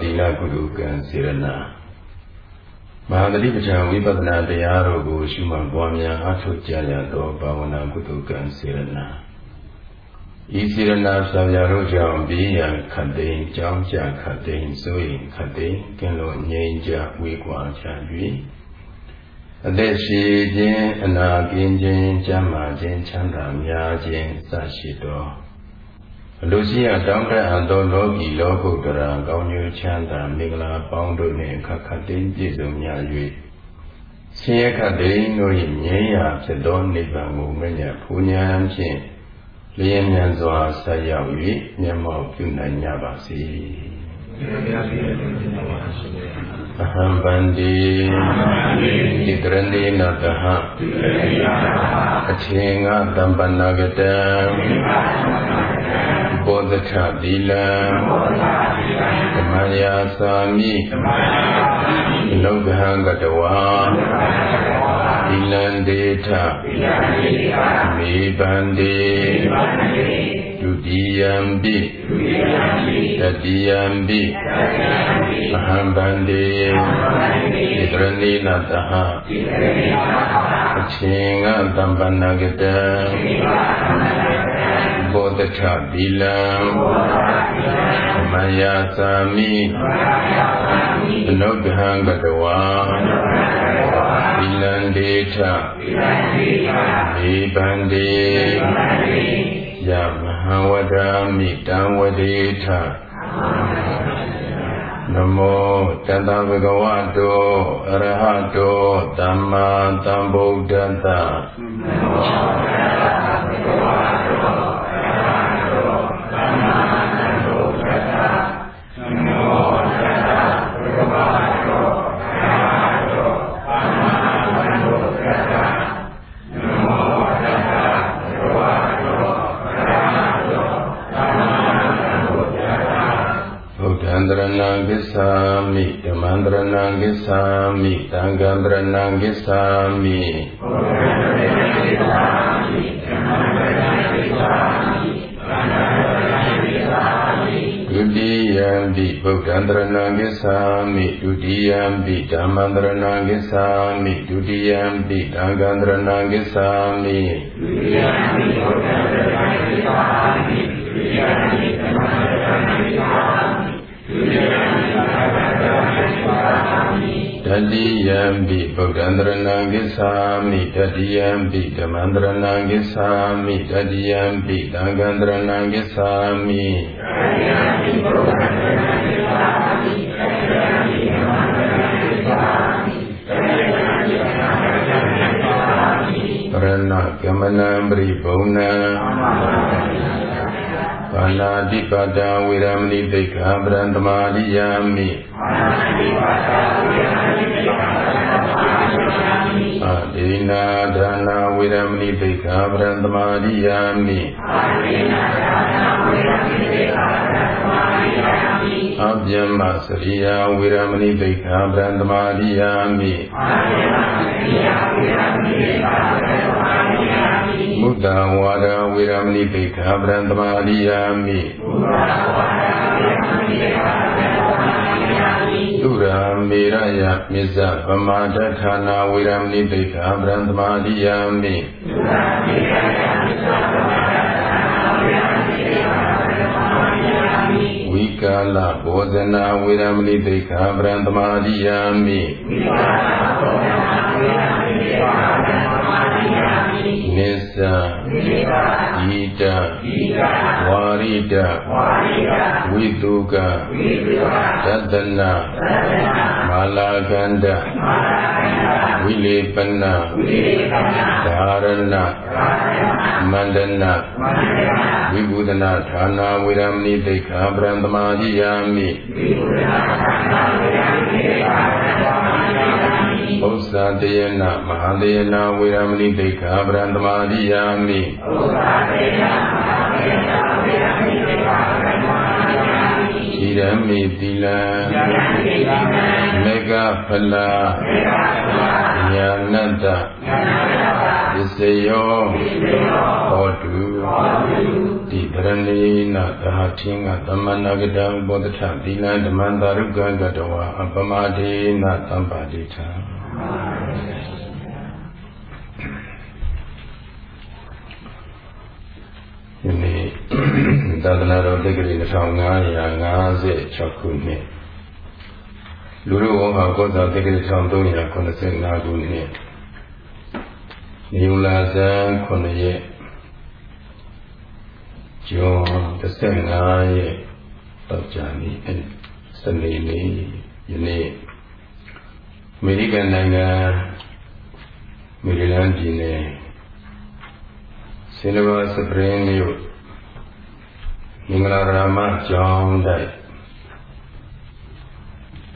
ညာယလောတိနာကုတုကံစေရနာမဟာတတိပဋ္ဌာန်ဝိပဿနာတရားတော်ကိုရှုမှတ်ပွားများအားထုတ်ကြရသောဘာဝနာကုတုကံစေရနာဤစေရနာဆံရတို့ကြောင့်ဘေးရန်ခတ်သိမ်းကြောင်းကြခတ်သိမ်းစိုးရင်ခတ်သိမ်းကင်းလို့ငြိမ်းကြဝေကွာကြ၍အသက်ရှိခြင်းအနာကင်းခြင်းကျမ်းမာခြင်းချမ်းသာများခြင်းစရှိသော အလိုရှိရတောင်းတအပ်သောလောကီလောကုတ္တရာကောင်းကျိုးချမ်းသာမင်္ဂလာပေါင်းတို့နှင့်ခက်ခတ်သိပြည့်စုံများ၍ဆင်းရဲခတ်သိတို့၏ငြိမ်းရာဖြစ်သောနိဗ္ဗာန်ကိုမညဖူးညာဖြင့်လျင်မြန်စွာဆက်ရောက်၍မျက်မှောက်ပြုနိုင်ကြပါစေအဟံဗန္တိဣတရဏေနတဟအချင်းငါတမ္ပနာကတံ ဘောဓထသီလံဓမ္မယာသာမိလောကဟံကတဝါသီလံဒေထမေဘန္တိဒုတိယံပိတတိယံပိအဟံဗန္တိဣတရဏိနတဟအချင်းငါတမ္ပနာကတံ ဘောဓထသီလံမယာသာမိအနုဒဟံကတဝါသီလံဒေထမေဘန္တိယမဟာဝဒာမိတံဝဒေထနမောတတဗဂဝတောအရဟတောသမ္မာသမ္ဗုဒ္ဓတ္တနမောတတဗဂဝတောန္တရဏံကိသာမိ ဓမ္မန္တရဏံကိသာမိသံဃံတရဏံကိသာမိဒုတိယံပိဗုဒ္ဓံတရဏံကိသာမိဒုတိယံပိဓမ္မန္တရဏံကိသာမိဒုတိယံပိသံဃံတရဏံကိသာမိဒုတိယံပိဗုဒ္ဓံတရဏံကိသာ တတိယံပိဗုဒ္ဓံတရဏံကိသာမိတတိယံပိဓမ္မံတရဏံကိသာမိတတိယံပိသံဃံတရဏံကိသာမိတတိယံပိဗုဒ္ဓံတရဏံကိသာမိတတိယံပိဓမ္မံတရဏံကိသာမိတတိယံပိသံဃံတရဏံကိသာမိပရဏကမနံပရိဘုံနံပါဏာတိပါဒဝေရမဏိသိက္ခာပရံသမာရိယာမိ ပါဏာတိပါဒဝေရမဏိသိက္ခာပရံသမာရိယာမိအာဒေနာဒါနာဝေရမဏိသိက္ခာပရံသမာရိယာမိအာဒေနာဒါနာ ဝေရမဏိသိက္ခာပရံသမာရိယာမိအဗျမ္မစရိယာဝေရမဏိသိက္ခာပရံသမာရိယာမိအာဗျမ္မစရိယာဝေရမဏိသိက္ခာပရံသမာရိယာမုဒ္ဒဝါဒဝေရမဏိပိခာပရံသမာရိယာမိ သုရာမေရယမစ္ဆဗမာဒဌာနာဝေရမဏိပိခာပရံသမာရိယာမိသုရာမေရယမစ္ဆဗမာဒဌာနာဝေရမဏိ ကာလဘောဇနာဝေရမဏိပိခာပရံသမာရိယာမိဝိကာလဘောဇနာဝေရမဏိပိခာပရံသမာရိယာမိနိစ္စဣတဝါရိတဝိတုကသတ္တနာမာလာကန္တဝိလေပနဓာရဏမန္တနာဝိဘုဒနာဌာနာဝေရမဏိတိခာပရံသမာဓိယာမိဝိဘုဒနာဌာနာဝေရမဏိတိခာပရံသမာဓိယာမိဥစ္စာတယနာမဟာတယနာဝေရမဏိတိခာပရံသမာဓိယာမိဥစ္စာတယနာမဟာတယနာဝေရမဏိတိခာပရံသမာဓိယာမိဣရမိတိလံမေကဖလာညာနတ္တပစ္စယောဟောတုဒီဗ ရဏေနသဟထင်းကသမဏဂတံဘောဓထသီလံဓမ္မန္တာရုကံကတဝါအပမဒေနသံပါတိထံဒီနေ့သာသနာတော်တက္ကရီ2556ခုနှစ်လူတို့ဝဟာကောဇာတက္ကရီ1385ခုနှစ်နေုလာဇန်9ရက် ကျော်15ရက်တောက်ကြနေ့စနေနေ့ယနေ့အမေရိကန်နိုင်ငံမေရီလန်းပြည်နယ်စင်ကာစပရင်းမြို့မင်္ဂလာရာမကျောင်းတိုက်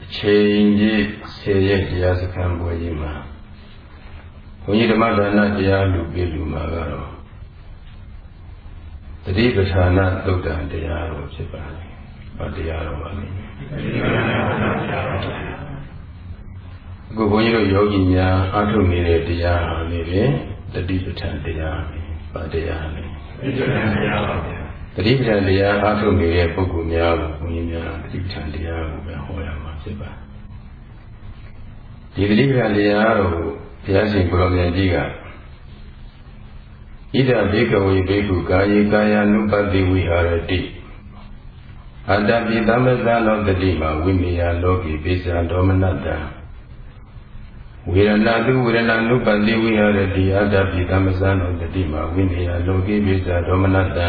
အချိန်ကြီး10ရက်တရားစခန်းပွဲကြီးမှာဘုန်းကြီးဓမ္မဒါနတရားလူပြလူမှာကတော့ တတိပဌာနာသုတ်တံတရားတော်ဖြစ်ပါတယ်။ဘာတရားတော်ပါလဲ။အခုဘုန်းကြီးတို့ယောဂီများအားထုတ်နေတဲ့တရားဟာလေတတိပဌာန်တရားပဲ။ဘာတရားလဲ။တတိပဌာန်တရားပါဗျာ။တတိပဌာန်တရားအားထုတ်နေတဲ့ပုဂ္ဂိုလ်များကိုဘုန်းကြီးများတတိပဌာန်တရားကိုပဲဟောရမှာဖြစ်ပါတယ်။ဒီတတိပဌာန်တရားတော်ကိုဘုရားရှင်ကိုရောင်မြတ်ကြီးက ဣဒဘေကဝေဘေကုကာယေကာယ ानु ပတိဝိဟာရတိအတ္တပိသမ္မသလောတတိမှာဝိမေယလောကိပိစ္ဆာဒေါမနတံဝေရဏတုဝေရဏ ानु ပတိဝိဟာရတိအတ္တပိသမ္မသလောတတိမှာဝိမေယလောကိပိစ္ဆာဒေါမနတံ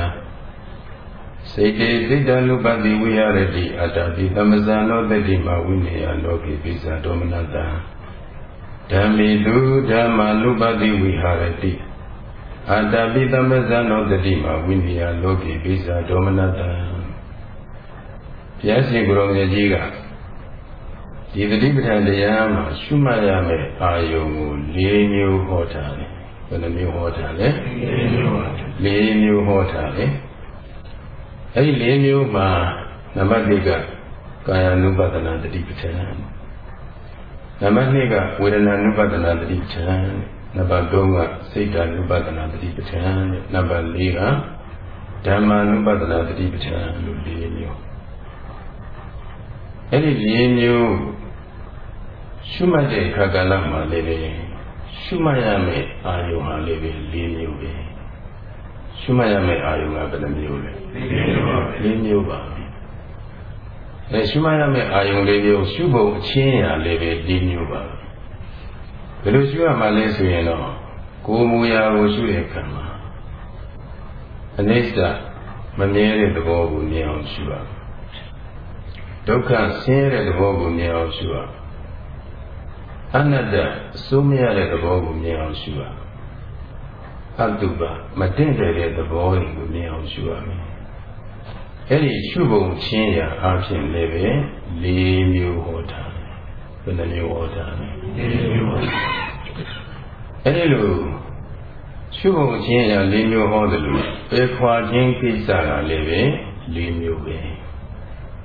စေတေစိတ်တ ानु ပတိဝိဟာရတိအတ္တပိသမ္မသလောတတိမှာဝိမေယလောကိပိစ္ဆာဒေါမနတံဓမ္မေလူဓမ္မနုပတိဝိဟာရတိ အတ္တပိသမဇ္ဇနောတတိမဝိနည်းလောကေပိစ္ဆာဒေါမနတံဘုရားရှင်ကိုရောင်ကြီးကဒီတတိပဋ္ဌာန်တရားမှာရှုမှတ်ရမယ့်အာယုံကို၄မျိုးဟောထားတယ်ဘယ်နှမျိုးဟောထားလဲ၄မျိုးဟောထားတယ်အဲ့ဒီ၄မျိုးမှာနံပါတ်၁ကကာယ ानु ပဒနာတတိပဋ္ဌာန်နံပါတ်2ကဝေဒနာနုပဒနာတတိပဋ္ဌာန် နံပါတ်3ကစိတ်ဓာနုပဒနာတတိပဋ္ဌာန်နံပါတ်4ကဓမ္မာနုပဒနာတတိပဋ္ဌာန်လို့၄မျိုးအဲ့ဒီ၄မျိုးရှုမှတ်တဲ့အခါကလည်းမှလည်းပဲရှုမှတ်ရမယ့်အာယုံဟာလည်းပဲ၄မျိုးပဲရှုမှတ်ရမယ့်အာယုံကဘယ်နှမျိုးလဲ၄မျိုးပါအဲရှုမှတ်ရမယ့်အာယုံလေးမျိုးရှုဖို့အချင်းရာလေးပဲ၄မျိုးပါဘ ယ်လိုရှုရမှာလဲဆိုရင်တော့ကိုယ်မူရာကိုရှုတဲ့အခါမှာအနိစ္စမမြဲတဲ့သဘောကိုမြင်အောင်ရှုရဒုက္ခဆင်းရဲတဲ့သဘောကိုမြင်အောင်ရှုရအနတ္တအစိုးမရတဲ့သဘောကိုမြင်အောင်ရှုရအတုပမတင့်တယ်တဲ့သဘောကိုမြင်အောင်ရှုရမယ်အဲ့ဒီရှုပုံချင်းရာအဖြစ်လည်းပဲ၄မျိုးဟောတာ ဘယ်နှမျိုးဟောတာလဲ၄မျိုးအဲ့ဒီလိုရှုပုံချင်းရာ၄မျိုးဟောတယ်လို့ပေခွာခြင်းကိစ္စကလည်းပဲ၄မျိုးပဲ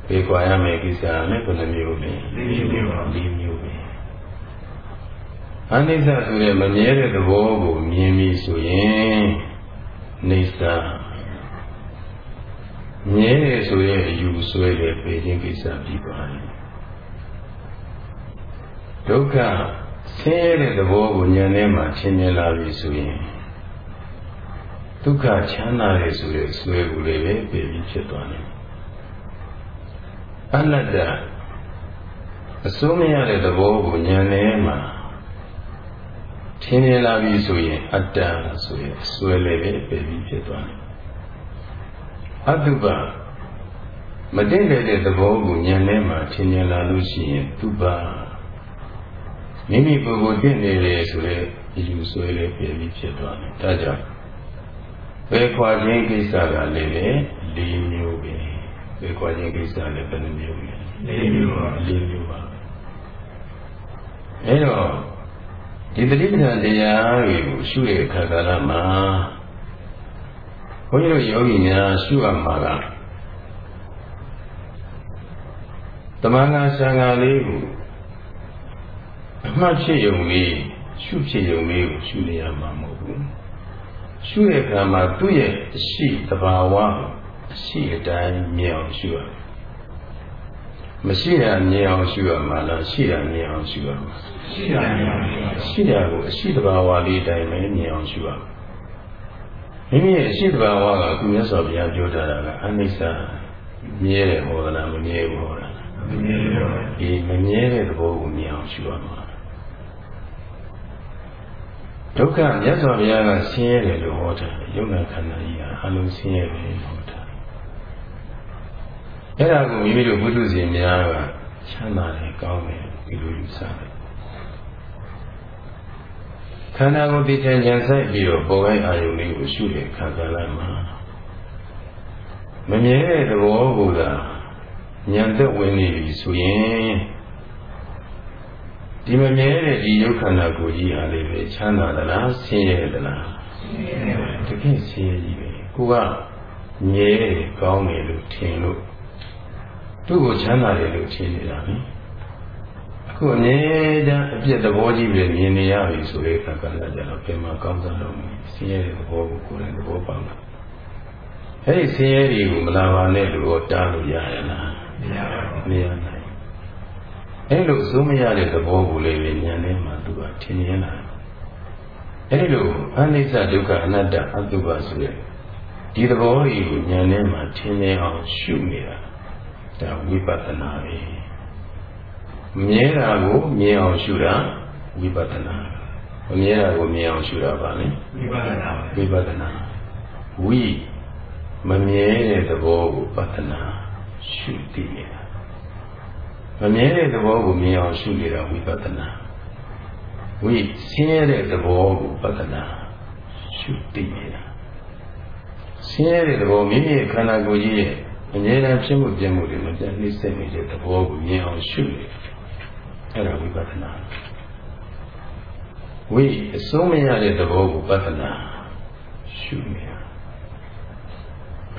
ပေခွာရမယ့်ကိစ္စကလည်းဘယ်နှမျိုးလဲ၄မျိုးပါ၄မျိုးပဲအနိစ္စဆိုတဲ့မမြဲတဲ့သဘောကိုမြင်ပြီဆိုရင်နေစာမြဲတယ်ဆိုရဲ့အယူဆွဲတဲ့ပေခြင်းကိစ္စပြီးပါတယ် ဒုက္ခဆင်းရဲတဲ့သဘောကိုဉာဏ်ထဲမှာရှင်းမြင်လာပြီဆိုရင်ဒုက္ခချမ်းသာတယ်ဆိုတဲ့ဆွဲကိုလည်းပဲပြင်ပြီးဖြစ်သွားတယ်အနတ္တအစိုးမရတဲ့သဘောကိုဉာဏ်ထဲမှာထင်မြင်လာပြီဆိုရင်အတ္တဆိုရင်ဆွဲလည်းပဲပြင်ပြီးဖြစ်သွားတယ်အတုပမတင့်တဲ့သဘောကိုဉာဏ်ထဲမှာထင်မြင်လာလို့ရှိရင်တုပ မိမိပုဂ္ဂိုလ်တင့်နေလေဆိုတဲ့အယူဆွဲလေးပြပြီးဖြစ်သွားတယ်ဒါကြောင့်ဘယ်ခွာခြင်းကိစ္စကလည်းလေ၄မျိုးပဲဘယ်ခွာခြင်းကိစ္စလည်းဘယ်နှမျိုးလဲ၄မျိုးပါ၄မျိုးပါအဲတော့ဒီတတိပ္ပံတရားတွေကိုရှုတဲ့အခါကာလမှာဘုန်းကြီးတို့ယောဂီများရှုအပ်မှာကတမန်ငါဆံဃာလေးကို အမှတ်ဖြစ်ယုံလေးရှုဖြစ်ယုံလေးကိုရှုနေရမှာမဟုတ်ဘူးရှုတဲ့အခါမှာသူ့ရဲ့အရှိတဘာဝအရှိအတိုင်းမြင်အောင်ရှုရမရှိတာမြင်အောင်ရှုရမှာလားရှိတာမြင်အောင်ရှုရမှာရှိတာမြင်အောင်ရှုရရှိတာကိုအရှိတဘာဝလေးတိုင်းပဲမြင်အောင်ရှုရမိမိရဲ့အရှိတဘာဝကအခုမြတ်စွာဘုရားပြောထားတာကအနိစ္စမြဲတယ်ဟောတာမမြဲဘူးဟောတာမမြဲပါဘူးဒီမမြဲတဲ့သဘောကိုမြင်အောင်ရှုရမှာ ဒုက္ခမြတ်စွာဘုရားကဆင်းရဲတယ်လို့ဟောတာယုံနာခန္ဓာကြီးဟာအလုံးဆင်းရဲတယ်ဟောတာအဲ့ဒါကိုမိမိတို့ဘုသူရှင်များကချမ်းသာတယ်ကောင်းတယ်ဒီလိုယူဆတယ်ခန္ဓာကိုသိချင်ဉာဏ်ဆိုင်ပြီးတော့ပေါ်တိုင်းအာယုန်လေးကိုရှုတဲ့ခါကလည်းမှာမမြဲတဲ့သဘောကိုသာဉာဏ်သက်ဝင်နေပြီဆိုရင် ဒီမမြဲတဲ့ဒီယုတ်ခန္ဓာကိုယ်ကြီးဟာလေးပဲချမ်းသာသလားဆင်းရဲသလားဆင်းရဲပါဘူးတကယ်ဆင်းရဲကြီးပဲကိုကမြဲကောင်းတယ်လို့ထင်လို့သူ့ကိုချမ်းသာတယ်လို့ထင်နေတာပဲအခုအမြဲတမ်းအပြစ်သဘောကြီးပဲမြင်နေရပြီဆိုတဲ့အခါကလည်းကြတော့ပြန်မကောင်းသလိုဆင်းရဲတဲ့သဘောကိုကိုယ်တိုင်သဘောပေါက်တာအဲ့ဒီဆင်းရဲတွေကိုမလာပါနဲ့လို့တားလို့ရရလားမရပါဘူးမရနိုင် အဲ့လိုအစိုးမရတဲ့သဘောကိုလည်းဉာဏ်ထဲမှာသူကထင်မြင်လာအဲ့လိုအနိစ္စဒုက္ခအနတ္တအတုပဆိုတဲ့ဒီသဘောကြီးကိုဉာဏ်ထဲမှာထင်မြင်အောင်ရှုနေတာဒါဝိပဿနာပဲမြဲတာကိုမြင်အောင်ရှုတာဝိပဿနာမမြဲတာကိုမြင်အောင်ရှုတာပါလေဝိပဿနာဝိပဿနာဝိမမြဲတဲ့သဘောကိုပဿနာရှုသိနေတာ မမြဲတဲ့သဘောကိုမြင်အောင်ရှုနေတာဝိပဿနာဝိဆင်းရဲတဲ့သဘောကိုပဿနာရှုသိနေတာဆင်းရဲတဲ့သဘောမိမိရဲ့ခန္ဓာကိုယ်ကြီးရဲ့အမြဲတမ်းဖြစ်မှုပြမှုတွေမပြတ်နှိမ့်ဆက်နေတဲ့သဘောကိုမြင်အောင်ရှုနေအဲ့ဒါဝိပဿနာဝိအဆုံးမရတဲ့သဘောကိုပဿနာရှုနေတာ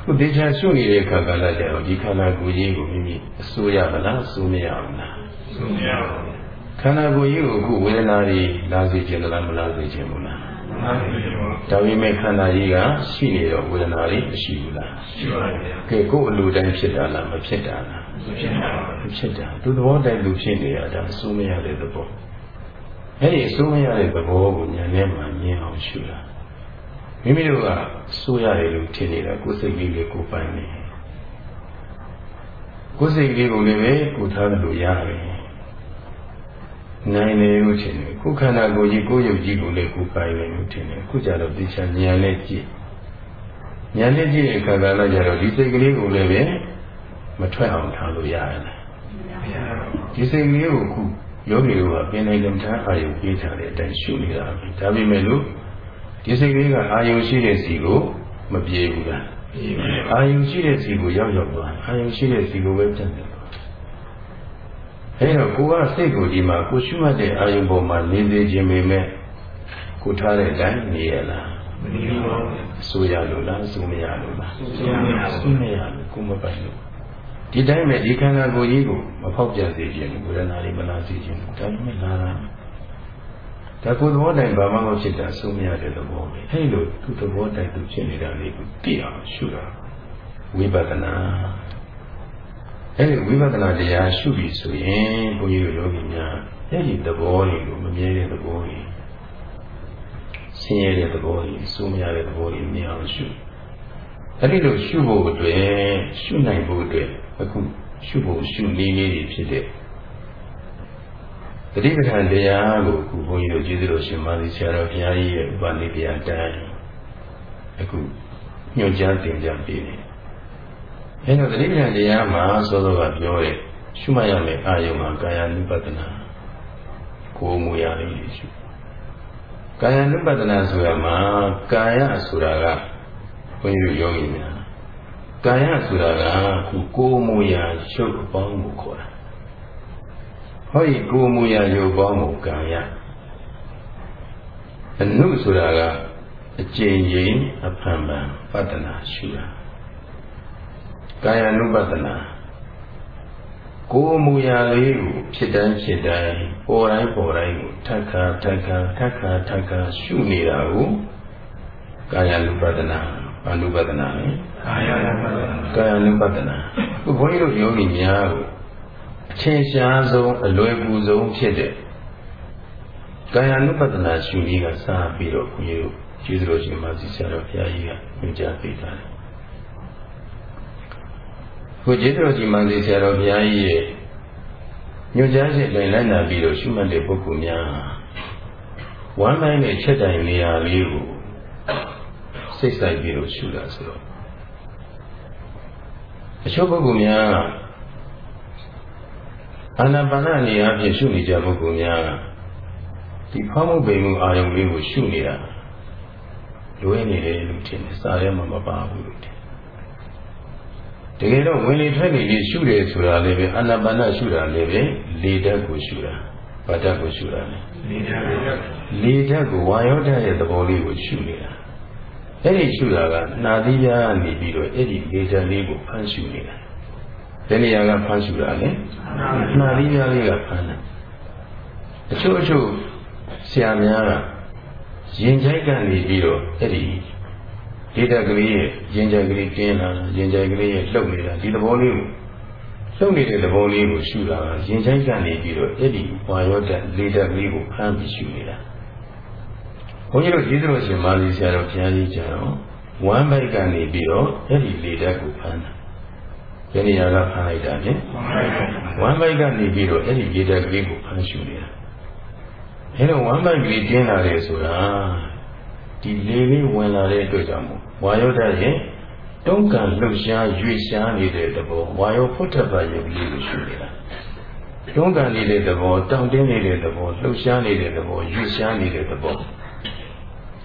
ခုဒေချာရှုနေတဲ့အခါကလည်းကြတော့ဒီခန္ဓာကိုယ်ကြီးကိုမိမိအစိုးရမလားအစိုးမရဘူးလားအစိုးမရပါဘူးခန္ဓာကိုယ်ကြီးကိုအခုဝေဒနာတွေလာစေခြင်းလားမလာစေခြင်းဘူးလားမှန်ပါပါဒါပေမဲ့ခန္ဓာကြီးကရှိနေတော့ဝေဒနာတွေမရှိဘူးလားရှိပါပါကဲကိုယ်အလိုတိုင်းဖြစ်တာလားမဖြစ်တာလားမဖြစ်ပါဘူးမဖြစ်တာသူသဘောတိုင်းလူဖြစ်နေရတာအစိုးမရတဲ့သဘောအဲ့ဒီအစိုးမရတဲ့သဘောကိုဉာဏ်နဲ့မှမြင်အောင်ရှုတာ မိမိတို့ကဆိုးရတယ်လို့ထင်နေတာကိုယ်စိတ်လေးလေးကိုပိုင်နေကိုယ်စိတ်လေးကိုလည်းပဲကိုထားတယ်လို့ရတယ်နိုင်တယ်လို့ထင်တယ်ကိုယ်ခန္ဓာကိုယ်ကြီးကိုယ်ရုပ်ကြီးကိုလည်းကိုပိုင်တယ်လို့ထင်တယ်အခုကြတော့ဒီချာဉာဏ်နဲ့ကြည့်ဉာဏ်နဲ့ကြည့်တဲ့အခါကလည်းကြတော့ဒီစိတ်ကလေးကိုလည်းပဲမထွက်အောင်ထားလို့ရတယ်ဒီစိတ်ကလေးကိုခုယောဂီတို့ကပင်နိုင်လမ်းထားအာရုံပေးထားတဲ့အတိုင်းရှုနေတာပဲဒါပေမဲ့လို့ ဒီစိတ်ကလေးကအာယုံရှိတဲ့စီကိုမပြေဘူးလားပြေပါဘူးအာယုံရှိတဲ့စီကိုရောက်ရောက်သွားအာယုံရှိတဲ့စီကိုပဲပြန်တယ်အဲတော့ကိုကစိတ်ကိုဒီမှာကိုရှုမှတ်တဲ့အာယုံပေါ်မှာနေစေခြင်းပေမဲ့ကိုထားတဲ့အတိုင်းနေရလားမနေပါဘူးဆိုရလို့လားဆိုမရလို့လားဆိုရမရဘူးဆိုမရလို့ကိုမပိုင်လို့ဒီတိုင်းပဲဒီခန္ဓာကိုယ်ကြီးကိုမဖောက်ပြန်စေခြင်းဝေဒနာတွေမလာစေခြင်းဒါပေမဲ့လာတာ ဒါကိုယ်သဘောတိုင်ဘာမှမဖြစ်တာဆုံးမရတဲ့သဘောပဲအဲ့လိုသူသဘောတိုင်သူဖြစ်နေတာလေးကိုသိအောင်ရှုတာဝိပဿနာအဲ့ဒီဝိပဿနာတရားရှုပြီဆိုရင်ဘုန်းကြီးတို့ယောဂီများအဲ့ဒီသဘောတွေကိုမမြဲတဲ့သဘောတွေဆင်းရဲတဲ့သဘောတွေစိုးမရတဲ့သဘောတွေမြင်အောင်ရှုအဲ့ဒီလိုရှုဖို့အတွက်ရှုနိုင်ဖို့အတွက်အခုရှုဖို့ရှုနည်းလေးတွေဖြစ်တဲ့ တတိပဌာန်တရားကိုအခုဘုန်းကြီးတို့ကျေးဇူးတော်ရှင်မာသီဆရာတော်ဘုရားကြီးရဲ့ဥပနိတရားတိုင်းအခုညွှန်ကြားတင်ပြပေးနေအဲတော့တတိပဌာန်တရားမှာစောစောကပြောတဲ့ရှုမှတ်ရမယ့်အာယုံမှာကာယ ानु ပတနာကိုယ်မူရလေးရှုကာယ ानु ပတနာဆိုရမှာကာယဆိုတာကဘုန်းကြီးတို့ယောဂီများကာယဆိုတာကခုကိုယ်မူရာရုပ်အပေါင်းကိုခေါ်တာ ဟောဒီကိုယ်မူရာရုပ်ပေါင်းကိုကာယအနုဆိုတာကအကျဉ်းချင်းအဖန်ဖန်ပတ္တနာရှုတာကာယ ानु ပတနာကိုယ်မူရာလေးကိုဖြစ်တိုင်းဖြစ်တိုင်းပေါ်တိုင်းပေါ်တိုင်းကိုထက်ခါထက်ခါထက်ခါထက်ခါရှုနေတာကိုကာယ ानु ပတနာဘာနုပဒနာလဲကာယ ानु ပဒနာကာယ ानु ပဒနာခုဘုန်းကြီးတို့ယောဂီများကို အချင်းရှားဆုံးအလွယ်ကူဆုံးဖြစ်တဲ့ကာယ ानु ပဒနာရှုနည်းကစပြီးတော့ဘုန်းကြီးတို့ကျေးဇူးတော်ရှင်မဆီဆရာတော်ဘုရားကြီးကညွှန်ကြားပေးထားတယ်ခုကျေးဇူးတော်ရှင်မဆီဆရာတော်ဘုရားကြီးရဲ့ညွှန်ကြားချက်လိုက်လိုက်နာပြီးတော့ရှုမှတ်တဲ့ပုဂ္ဂိုလ်များဝမ်းပိုင်းနဲ့ချက်တိုင်နေရာလေးကိုစိတ်ဆိုင်ပြီးတော့ရှုတာဆိုတော့အချို့ပုဂ္ဂိုလ်များ အာနာပါနနေရာဖြင့်ရှုနေကြပုဂ္ဂိုလ်များဒီဖောင်းမှုပိန်မှုအာယုံလေးကိုရှုနေတာလွဲနေတယ်လို့ထင်တယ်စာထဲမှာမပါဘူးလို့ထင်တကယ်တော့ဝင်လေထွက်လေလေးရှုတယ်ဆိုတာလည်းပဲအာနာပါနရှုတာလည်းပဲလေဓာတ်ကိုရှုတာဘာဓာတ်ကိုရှုတာလဲလေဓာတ်လေဓာတ်ကိုဝါယောဓာတ်ရဲ့သဘောလေးကိုရှုနေတာအဲ့ဒီရှုတာကနာသီးပြားနေပြီးတော့အဲ့ဒီလေဓာတ်လေးကိုဖမ်းရှုနေတာ ဒီနေရာကဖမ်းရှုတာလေနာသီးပြားလေးကဖမ်းတာအချို့အချို့ဆရာများကရင်ကြိုက်ကနေပြီးတော့အဲ့ဒီဒေတာကလေးရဲ့ရင်ကြိုက်ကလေးကျင်းလာရင်ကြိုက်ကလေးရဲ့လှုပ်နေတာဒီသဘောလေးကိုလှုပ်နေတဲ့သဘောလေးကိုရှုတာရင်ကြိုက်ကနေပြီးတော့အဲ့ဒီဝါရောတက်လေတက်ကလေးကိုဖမ်းပြီးရှုနေတာဘုန်းကြီးတို့ကျေးဇူးတော်ရှင်မာလီဆရာတော်ဘုရားကြီးကျတော့ဝမ်းဘိုက်ကနေပြီးတော့အဲ့ဒီလေတက်ကိုဖမ်းတာ ဘယ်နေရာကဖမ်းလိုက်တာလဲဝမ်းဘိုက်ကနေပြီးတော့အဲ့ဒီလေတက်ကလေးကိုဖမ်းရှုနေတာအဲတော့ဝမ်းပိုက်ကလေးတင်းလာတယ်ဆိုတာဒီလေလေးဝင်လာတဲ့အတွက်ကြောင့်မို့ဝါယောဓာတ်ရဲ့တုံးကံလှုပ်ရှားရွေ့ရှားနေတဲ့သဘောဝါယောဖုထ္ထပယုတ်လေးကိုရှုနေတာတုံးကံနေတဲ့သဘောတောင့်တင်းနေတဲ့သဘောလှုပ်ရှားနေတဲ့သဘောရွေ့ရှားနေတဲ့သဘော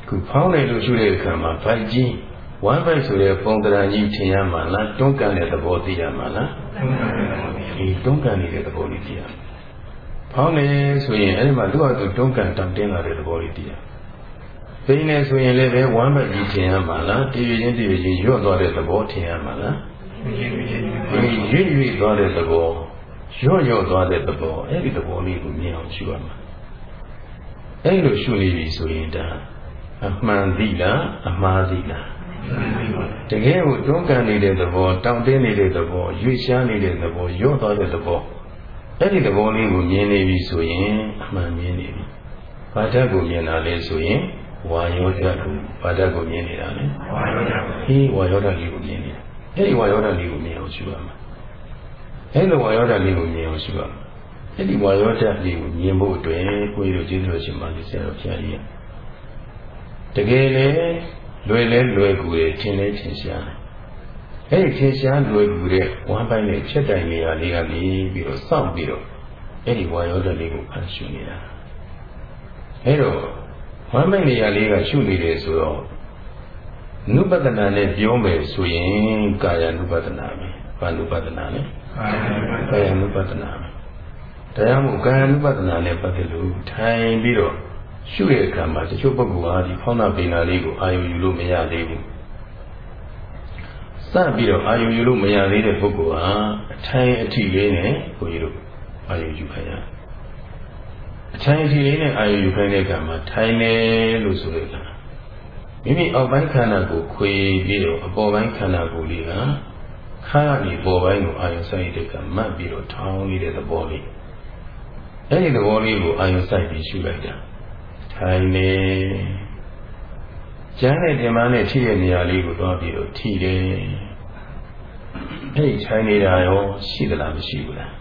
ခုဖောင်းနေလို့ရှုတဲ့အခါမှာဗိုက်ကြီး ဝမ်းပိုက်ဆိုတဲ့ပုံတရာကြီးထင်ရမှာလားတွန်းကန်တဲ့သဘောသိရမှာလားဒီတွန်းကန်နေတဲ့သဘောလေးသိရမှာဖောင်းနေဆိုရင်အဲ့ဒီမှာသူ့ဟာသူတွန်းကန်တောင့်တင်းလာတဲ့သဘောလေးသိရပိန်နေဆိုရင်လည်းပဲဝမ်းပိုက်ကြီးထင်ရမှာလားတည်ရင်းတည်ရင်းရွတ်သွားတဲ့သဘောထင်ရမှာလားဒီရွတ်ရွတ်သွားတဲ့သဘောရော့ရော့သွားတဲ့သဘောအဲ့ဒီသဘောလေးကိုမြင်အောင်ရှုရမှာအဲ့လိုရှုနေပြီဆိုရင်ဒါအမှန်သိလားအမှားသိလား တကယ်ကိုတွန်းကန်နေတဲ့သဘောတောင့်တင်းနေတဲ့သဘောရွေ့ရှားနေတဲ့သဘောရော့သွားတဲ့သဘောအဲ့ဒီသဘောလေးကိုမြင်နေပြီဆိုရင်အမှန်မြင်နေပြီဘာဓာတ်ကိုမြင်တာလဲဆိုရင်ဝါယောဓာတ်ကိုဘာဓာတ်ကိုမြင်နေတာလဲဝါယောဓာတ်ဟေးဝါယောဓာတ်လေးကိုမြင်နေတာအဲ့ဒီဝါယောဓာတ်လေးကိုမြင်အောင်ရှုရမှာအဲ့လိုဝါယောဓာတ်လေးကိုမြင်အောင်ရှုရမှာအဲ့ဒီဝါယောဓာတ်လေးကိုမြင်ဖို့အတွက်ကိုယ်ရကျေးဇူးတော်ရှင်ပါလိဆရာတော်ဘုရားကြီးတကယ်လေ လွယ်လဲလွယ်ကူတယ်ထင်လဲထင်ရှားတယ်အဲ့ဒီထင်ရှားလွယ်ကူတဲ့ဝမ်းပိုင်းနဲ့ချက်တိုင်နေရာလေးကနေပြီးတော့စောင့်ပြီးတော့အဲ့ဒီဝါယောဓာတ်လေးကိုဖန်ရှုနေတာအဲ့တော့ဝမ်းပိုင်းနေရာလေးကရှုနေတယ်ဆိုတော့နုပဒနာနဲ့ပြောမယ်ဆိုရင်ကာယ ानु ပဒနာပဲဘာနုပဒနာလဲကာယ ानु ပဒနာပဲတရားမှုကာယ ानु ပဒနာနဲ့ပတ်သက်လို့ထိုင်ပြီးတော့ ရှုတဲ့အခါမှာတချို့ပုဂ္ဂိုလ်ဟာဒီဖောင်းနာပိန်နာလေးကိုအာယုယူလို့မရသေးဘူးစပြီးတော့အာယုယူလို့မရသေးတဲ့ပုဂ္ဂိုလ်ဟာအထိုင်အထိလေးနဲ့ဘုန်းကြီးတို့အာယုယူခိုင်းရအထိုင်အထီလေးနဲ့အာယုယူခိုင်းတဲ့ကံမှာထိုင်နေလို့ဆိုရတာမိမိအောက်ပိုင်းခန္ဓာကိုခွေပြီးတော့အပေါ်ပိုင်းခန္ဓာကိုလေးကခါရနေပေါ်ပိုင်းကိုအာယုစိုက်တဲ့ကမှတ်ပြီးတော့ထောင်းနေတဲ့သဘောလေးအဲ့ဒီသဘောလေးကိုအာယုစိုက်ပြီးရှုလိုက်တာ ထိုင်နေကျမ်းတဲ့ဒီမနဲ့ထိတဲ့နေရာလေးကိုသွားပြီးတော့ထိတယ်အဲ့ဒီထိုင်နေတာရောရှိသလားမရှိဘူးလား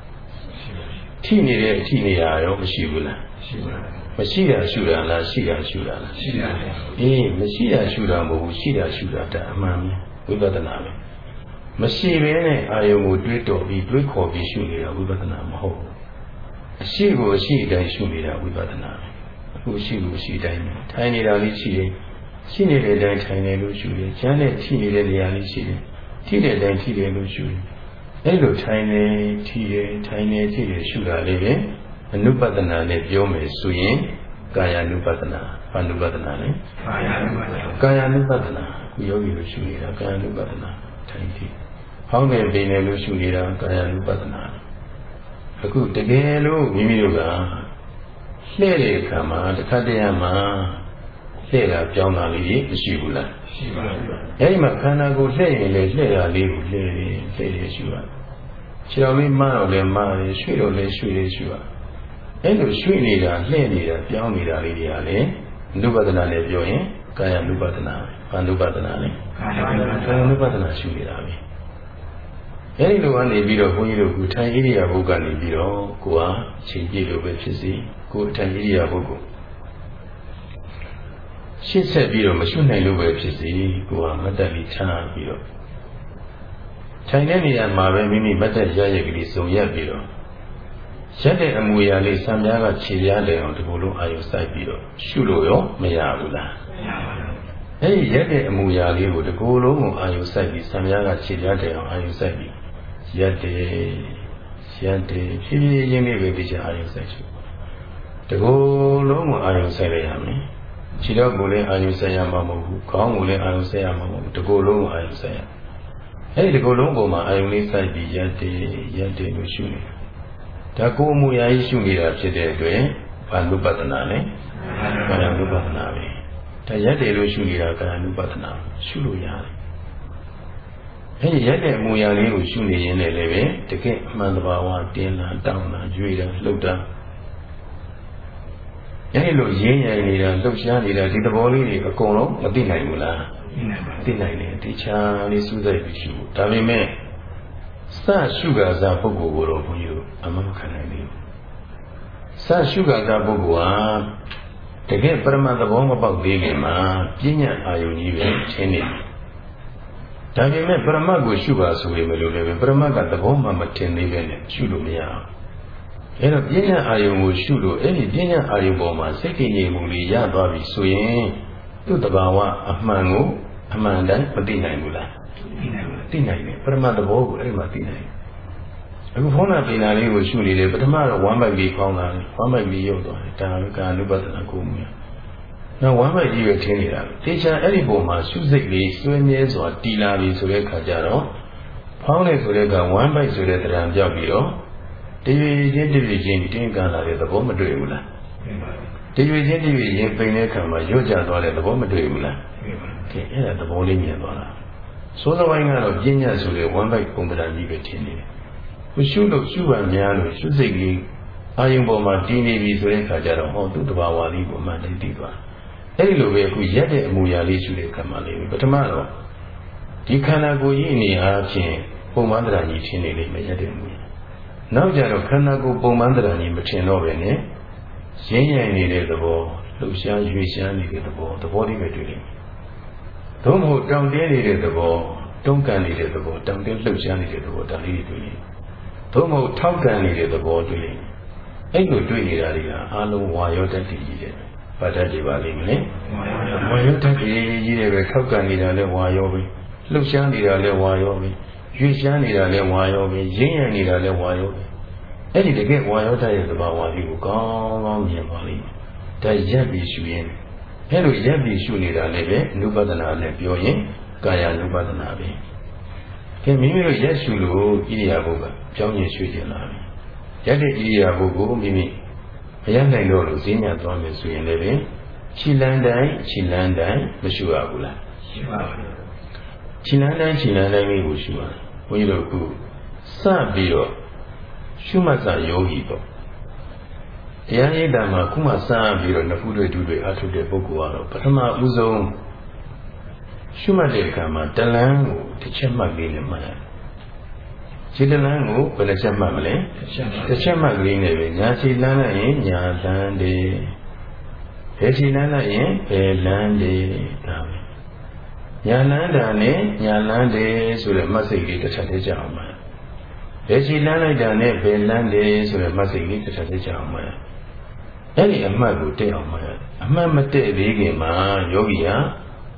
ထိနေတဲ့အထိနေရာရောမရှိဘူးလားရှိပါတယ်မရှိတာရှုတာလားရှိတာရှုတာလားရှိပါတယ်အေးမရှိတာရှုတာမဟုတ်ဘူးရှိတာရှုတာတအမှန်ပဲဝိပဿနာပဲမရှိဘဲနဲ့အာယုံကိုတွေးတော်ပြီးတွေးခေါ်ပြီးရှုနေတာဝိပဿနာမဟုတ်ဘူးအရှိကိုအရှိတိုင်းရှုနေတာဝိပဿနာပဲ အခုရှိကိုအရှိတိုင်းထိုင်နေတာလေးရှိတယ်ရှိနေတဲ့အတိုင်းထိုင်နေလို့ရှုတယ်ကျမ်းနဲ့ထိနေတဲ့နေရာလေးရှိတယ်ထိတဲ့အတိုင်းထိတယ်လို့ရှုတယ်အဲ့လိုထိုင်နေထိတယ်ထိုင်နေထိတယ်ရှုတာလေးပဲအနုပဒနာနဲ့ပြောမယ်ဆိုရင်ကာယ ानु ပဒနာဘာ ानु ပဒနာလဲကာယ ानु ပဒနာကာယ ानु ပဒနာခုယောဂီတို့ရှုနေတာကာယ ानु ပဒနာထိုင်ထိဟောင်းနေပင်နေလို့ရှုနေတာကာယ ानु ပဒနာအခုတကယ်လို့မိမိတို့က လှည့်တဲ့အခါမှာတစ်ခါတည်းမှာလှည့်တာပြောင်းတာလေးမရှိဘူးလားရှိပါဘူးအဲဒီမှာခန္ဓာကိုယ်လှည့်ရင်လေလှည့်တာလေးကိုလှည့်ရင်လှည့်ရရှုရခြေတော်လေးမတော့လည်းမရရွှေ့တော့လည်းရွှေ့ရရှုရအဲ့လိုရွှေ့နေတာလှည့်နေတာပြောင်းနေတာလေးတွေကလည်းနုပဒနာနဲ့ပြောရင်ကာယနုပဒနာဘာနုပဒနာလဲကာယနုပဒနာကာယနုပဒနာရှုနေတာပဲ အဲ့ဒီလိုကနေပြီးတော့ဘုန်းကြီးတို့ကထိုင်ဣရိယာပုကနေပြီးတော့ကိုဟာချိန်ကြည့်လို့ပဲဖြစ်စီကိုထိုင်ဣရိယာပုကိုရှင်းဆက်ပြီးတော့မရှုနိုင်လို့ပဲဖြစ်စီကိုဟာမတ်တက်ပြီးချမ်းပြီးတော့ထိုင်တဲ့နေရာမှာပဲမိမိမတ်တက်ရရကလေးစုံရက်ပြီးတော့ရက်တဲ့အမူအရာလေးဆံပြားကခြေပြားတယ်အောင်ဒီလိုလုံးအာရုံစိုက်ပြီးတော့ရှုလို့ရောမရဘူးလားမရပါဘူးအဲ့ဒီရက်တဲ့အမူအရာလေးကိုဒီလိုလုံးကိုအာရုံစိုက်ပြီးဆံပြားကခြေပြားတယ်အောင်အာရုံစိုက်ပြီး ရက်တယ်ရက်တယ်ဖြည်းဖြည်းချင်းလေးပဲဒီချာအာရုံစိုက်ရှုဒီလိုလုံးကိုအာရုံစိုက်လိုက်ရမယ်ခြေတော့ကိုလည်းအာရုံစိုက်ရမှာမဟုတ်ဘူးခေါင်းကိုလည်းအာရုံစိုက်ရမှာမဟုတ်ဘူးဒီလိုလုံးကိုအာရုံစိုက်ရအဲ့ဒီဒီလိုလုံးပုံမှာအာရုံလေးစိုက်ပြီးရက်တယ်ရက်တယ်လို့ရှုနေတယ်ဒါကိုအမူအရာကြီးရှုနေတာဖြစ်တဲ့အတွက်ဘာနုပဒနာလဲကာယ ानु ပဒနာပဲဒါရက်တယ်လို့ရှုနေတာကာယ ानु ပဒနာရှုလို့ရတယ် အဲဒီရက်တဲ့အမူအရာလေးကိုရှုနေရင်လည်းပဲတကယ်အမှန်တဘာဝတင်းလာတောင်းလာကြွေတာလှုပ်တာအဲဒီလိုရင်းရိုင်နေတာလှုပ်ရှားနေတာဒီသဘောလေးတွေအကုန်လုံးမသိနိုင်ဘူးလားသိနိုင်တယ်တခြားလေးစူးစိုက်ပြီးရှုဒါပေမဲ့စရှုကာစားပုဂ္ဂိုလ်ကိုတော့ဘုန်းကြီးတို့အမှန်ခံနိုင်ပြီစရှုကာစားပုဂ္ဂိုလ်ဟာတကယ်ပရမတ်သဘောမပေါက်သေးခင်မှာပြဉ္ညာအာယုန်ကြီးပဲရှင်းနေတယ် ဒါပေမဲ့ပရမတ်ကိုရှုပါဆိုရင်မလို့လည်းပရမတ်ကသဘောမှမထင်သေးပဲနဲ့ရှုလို့မရအောင်အဲ့တော့ပြဉ္ညာအာယုန်ကိုရှုလို့အဲ့ဒီပြဉ္ညာအာယုန်ပေါ်မှာစိတ်ကြည်ငြိမ်မှုလေးရသွားပြီဆိုရင်သူ့တဘာဝအမှန်ကိုအမှန်တိုင်းမသိနိုင်ဘူးလားသိနိုင်ပါသိနိုင်တယ်ပရမတ်သဘောကိုအဲ့မှာသိနိုင်အခုဖုန်းနာပင်နာလေးကိုရှုနေတယ်ပထမတော့1 byte လေးပေါင်းလာတယ်1 byte လေးရုပ်သွားတယ်ဒါကကာနုပဒနာကိုမြင် နောက်1 byte ကြီးပဲထင်းနေတာတေချာအဲ့ဒီပုံမှာရှုစိတ်လေးစွဲမြဲစွာတီလာပြီဆိုတဲ့ခါကျတော့ဖောင်းနေဆိုတဲ့က1 byte ဆိုတဲ့တရားပြောက်ပြီးတော့တရွေချင်းတရွေချင်းတင်းကန်လာတဲ့သဘောမတွေ့ဘူးလားတရွေချင်းတရွေချင်းပိန်တဲ့ခါမှာရွတ်ကြသွားတဲ့သဘောမတွေ့ဘူးလားကဲအဲ့ဒါသဘောလေးမြင်သွားတာသိုးသဝိုင်းကတော့ပြဉ္ညာဆိုတဲ့ဝမ်းပိုက်ပုံပဒံကြီးပဲထင်နေတယ်။မရှုလို့ရှုပါများလို့ရှုစိတ်ကလေးအာယုံပေါ်မှာတည်နေပြီဆိုတဲ့အခါကျတော့ဟောသူ့တဘာဝလေးကိုမှန်တယ်တည်သွား။ အဲဒီလိုပဲအခုရက်တဲ့အမူအရာလေးရှုတဲ့ကံမှလေးပထမတော့ဒီခန္ဓာကိုယ်ကြီးအနေအားဖြင့်ပုံမှန်တရားကြီးထင်နေလိမ့်မယ်ရက်တဲ့အမူအရာ။နောက်ကြတော့ခန္ဓာကိုယ်ပုံမှန်တရားကြီးမထင်တော့ပဲနဲ့ရင်းရိုင်နေတဲ့သဘောလှုပ်ရှားရွေ့ရှားနေတဲ့သဘောသဘောလေးပဲတွေ့လိမ့်မယ်သို့မဟုတ်တောင်တင်းနေတဲ့သဘောတုံးကန်နေတဲ့သဘောတောင်တင်းလှုပ်ရှားနေတဲ့သဘောဒါလေးတွေတွေ့ရင်သို့မဟုတ်ထောက်ကန်နေတဲ့သဘောတွေ့ရင်အဲ့လိုတွေ့နေတာတွေကအာလုံးဝါရောတတ်တည်ကြီးတယ် ဘာတတ်တွေပါလိမ့်မလဲဝါရောတတ်တည်ကြီးတယ်ပဲထောက်ကန်နေတာလည်းဝါရောပဲလှုပ်ရှားနေတာလည်းဝါရောပဲရွေ့ရှားနေတာလည်းဝါရောပဲရင်းရနေတာလည်းဝါရောပဲအဲ့ဒီတကယ်ဝါရောတတ်ရဲ့သဘာဝလေးကိုကောင်းကောင်းမြင်ပါလိမ့်မယ်ဒါရက်ပြီးရှုရင်အဲလိုရက်ပြီးရှုနေတာလည်းပဲနုပဒနာနဲ့ပြောရင်ကာယ ानु ပဒနာပဲခင်မိမိတို့ရက်ရှုလို့ဣရိယာပုကပြောင်းရင်ရှုကျင်လာပြီရက်တဲ့ဣရိယာပုကိုမိမိ ရနိုင်တော့လို့ဈဉ္ညာသွားမယ်ဆိုရင်လည်းခြိလန်းတိုင်းခြိလန်းတိုင်းမရှုရဘူးလားရှိပါဘူးခြိလန်းတိုင်းခြိလန်းတိုင်းလေးကိုရှုရဘုန်းကြီးတို့ခုစပြီးတော့ရှုမှတ်စာယောဂီပေါ့တရားရိပ်တာမှာခုမှစပြီးတော့နှစ်ခုတွေတူတွေအထုတဲ့ပုဂ္ဂိုလ်ကတော့ပထမဦးဆုံးရှုမှတ်တဲ့အခါမှာတလန်းကိုတစ်ချက်မှတ်လေးနဲ့မှတ်ရတယ် ခြေတလန်းကိုဘယ်နှချက်မှတ်မလဲချက်ပါတစ်ချက်မှတ်ကလေးနဲ့ပဲညာခြေလန်းလိုက်ရင်ညာလန်းတယ်ဘယ်ခြေလန်းလိုက်ရင်ဘယ်လန်းတယ်ဒါပဲညာလန်းတာနဲ့ညာလန်းတယ်ဆိုတဲ့မှတ်စိတ်လေးတစ်ချက်တည်းကြအောင်ပါဘယ်ခြေလန်းလိုက်တာနဲ့ဘယ်လန်းတယ်ဆိုတဲ့မှတ်စိတ်လေးတစ်ချက်တည်းကြအောင်ပါအဲ့ဒီအမှတ်ကိုတက်အောင်ပါအမှတ်မတက်သေးခင်မှာယောဂီဟာ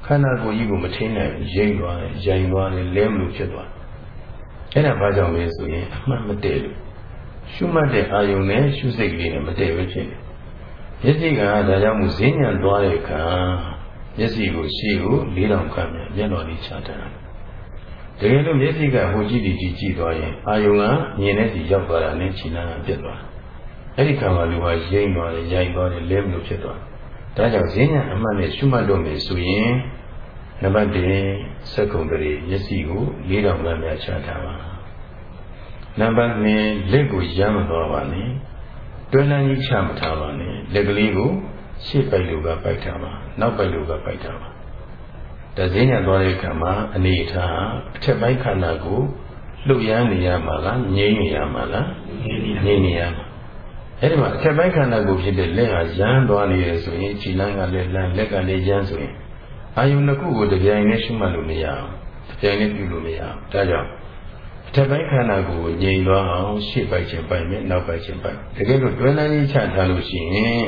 ခန္ဓာကိုယ်ကြီးကိုမထင်းနိုင်ရိမ့်သွားတယ်ရိုင်သွားတယ်လဲမလို့ဖြစ်သွားတယ် အဲ့ဒါဘာကြောင့်လဲဆိုရင်အမှတ်မတက်လို့ရှုမှတ်တဲ့အာယုံနဲ့ရှုစိတ်ကလေးနဲ့မတည့်ပဲဖြစ်နေ။မျက်စိကဒါကြောင့်မို့ဈဉ္ဉံသွားတဲ့အခါမျက်စိကိုရှေ့ကို၄တောင်ကမ်းမြန်မျက်တော်လေးချတာ။တကယ်လို့မျက်စိကဟိုကြည့်ဒီကြည့်ကြည့်သွားရင်အာယုံကမြင်တဲ့စီရောက်သွားတာနဲ့ခြေလမ်းကပြတ်သွား။အဲ့ဒီခါမှာလူဟာရိမ့်သွားတယ်၊ရိုက်သွားတယ်၊လဲမလို့ဖြစ်သွားတယ်။ဒါကြောင့်ဈဉ္ဉံအမှတ်နဲ့ရှုမှတ်လို့မယ်ဆိုရင် နံပါတ်1စက္ကုံတရေမျက်စိကို၄တောင်ကမ်းမြန်ချထားပါ။နံပါတ်2လက်ကိုရမ်းမသွားပါနဲ့တွန်းလန်းကြီးချမထားပါနဲ့လက်ကလေးကိုရှေ့ပိုက်လိုကပိုက်ထားပါနောက်ပိုက်လိုကပိုက်ထားပါတစင်းညာသွားတဲ့အခါမှာအနေထားအထက်ပိုင်းခန္ဓာကိုလှုပ်ရမ်းနေရမှာလားငြိမ့်နေရမှာလားနေနေငြိမ့်နေရမှာအဲ့ဒီမှာအထက်ပိုင်းခန္ဓာကိုဖြစ်တဲ့လက်ဟာရမ်းသွားနေရဆိုရင်ခြေလမ်းကလည်းလမ်းလက်ကလည်းရမ်းဆိုရင် အာယုန်တစ်ခုကိုတစ်ပြိုင်နဲ့ရှုမှတ်လို့မရအောင်တစ်ပြိုင်နဲ့ပြုလို့မရအောင်ဒါကြောင့်အထက်ပိုင်းခန္ဓာကိုငြိမ်သွားအောင်ရှေ့ပိုက်ခြင်းပိုက်မယ်နောက်ပိုက်ခြင်းပိုက်တကယ်လို့တွဲလန်းကြီးချထားလို့ရှိရင်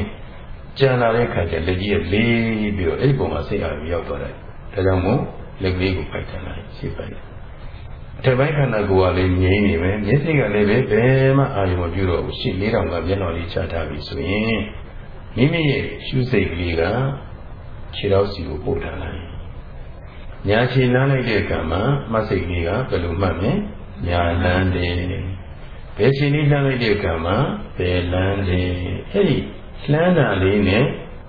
ကြံလာတဲ့ခါကျလက်ကြီးကလေးပြီးတော့အဲ့ဒီပုံမှာစိတ်အားရောက်သွားတယ်ဒါကြောင့်မို့လက်ကလေးကိုပိုက်ထားလိုက်ရှေ့ပိုက်အထက်ပိုင်းခန္ဓာကိုယ်ကလည်းငြိမ်နေမယ်မျက်စိကလည်းပဲဘယ်မှအာရုံမပြုတော့ဘူးရှေ့လေးတောင်ကမျက်နှာလေးချထားပြီဆိုရင်မိမိရဲ့ရှုစိတ်ကလေးက ခြေတော်စီကိုပို့ထားလိုက်ညာခြေလမ်းလိုက်တဲ့အခါမှာမတ်စိတ်ကလေးကဘယ်လိုမှတ်မလဲညာလန်းတယ်ဘယ်ခြေလေးလမ်းလိုက်တဲ့အခါမှာဘယ်လန်းတယ်အဲ့ဒီလမ်းတာလေးနဲ့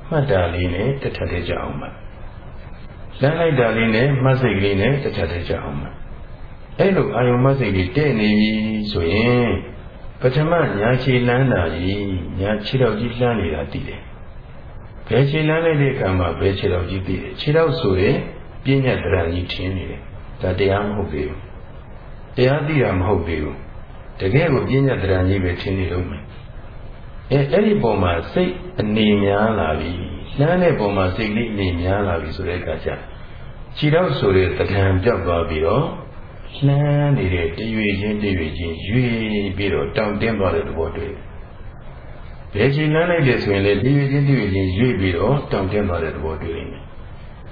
မှတ်တာလေးနဲ့တစ်ထပ်တည်းကြအောင်ပါလမ်းလိုက်တာလေးနဲ့မှတ်စိတ်ကလေးနဲ့တစ်ထပ်တည်းကြအောင်ပါအဲ့လိုအာယုံမှတ်စိတ်လေးတဲ့နေပြီဆိုရင်ပထမညာခြေလမ်းတာကြီးညာခြေတော်ကြီးလှမ်းနေတာတည်တယ် ဘယ်ခြေလမ်းလိုက်တဲ့အခါမှာဘယ်ခြေတော်ကြီးတည်တယ်ခြေတော်ဆိုရင်ပြဉ္ညာတရားကြီးထင်းနေတယ်ဒါတရားမဟုတ်သေးဘူးတရားသိတာမဟုတ်သေးဘူးတကယ်ကိုပြဉ္ညာတရားကြီးပဲထင်းနေလို့မယ်အဲအဲ့ဒီပုံမှာစိတ်အနေများလာပြီလှမ်းတဲ့ပုံမှာစိတ်လေးအနေများလာပြီဆိုတဲ့အခါကျခြေတော်ဆိုတဲ့တဏ္ဍပြောက်သွားပြီးတော့လှမ်းနေတဲ့တရွေချင်းတရွေချင်းရွေပြီးတော့တောင့်တင်းသွားတဲ့သဘောတွေ့ ဘယ်ချိန်လမ်းလိုက်တယ်ဆိုရင်လေတရွေချင်းတရွေချင်းရွေပြီးတော့တောင့်တင်းသွားတဲ့သဘောတွေ့နေတယ်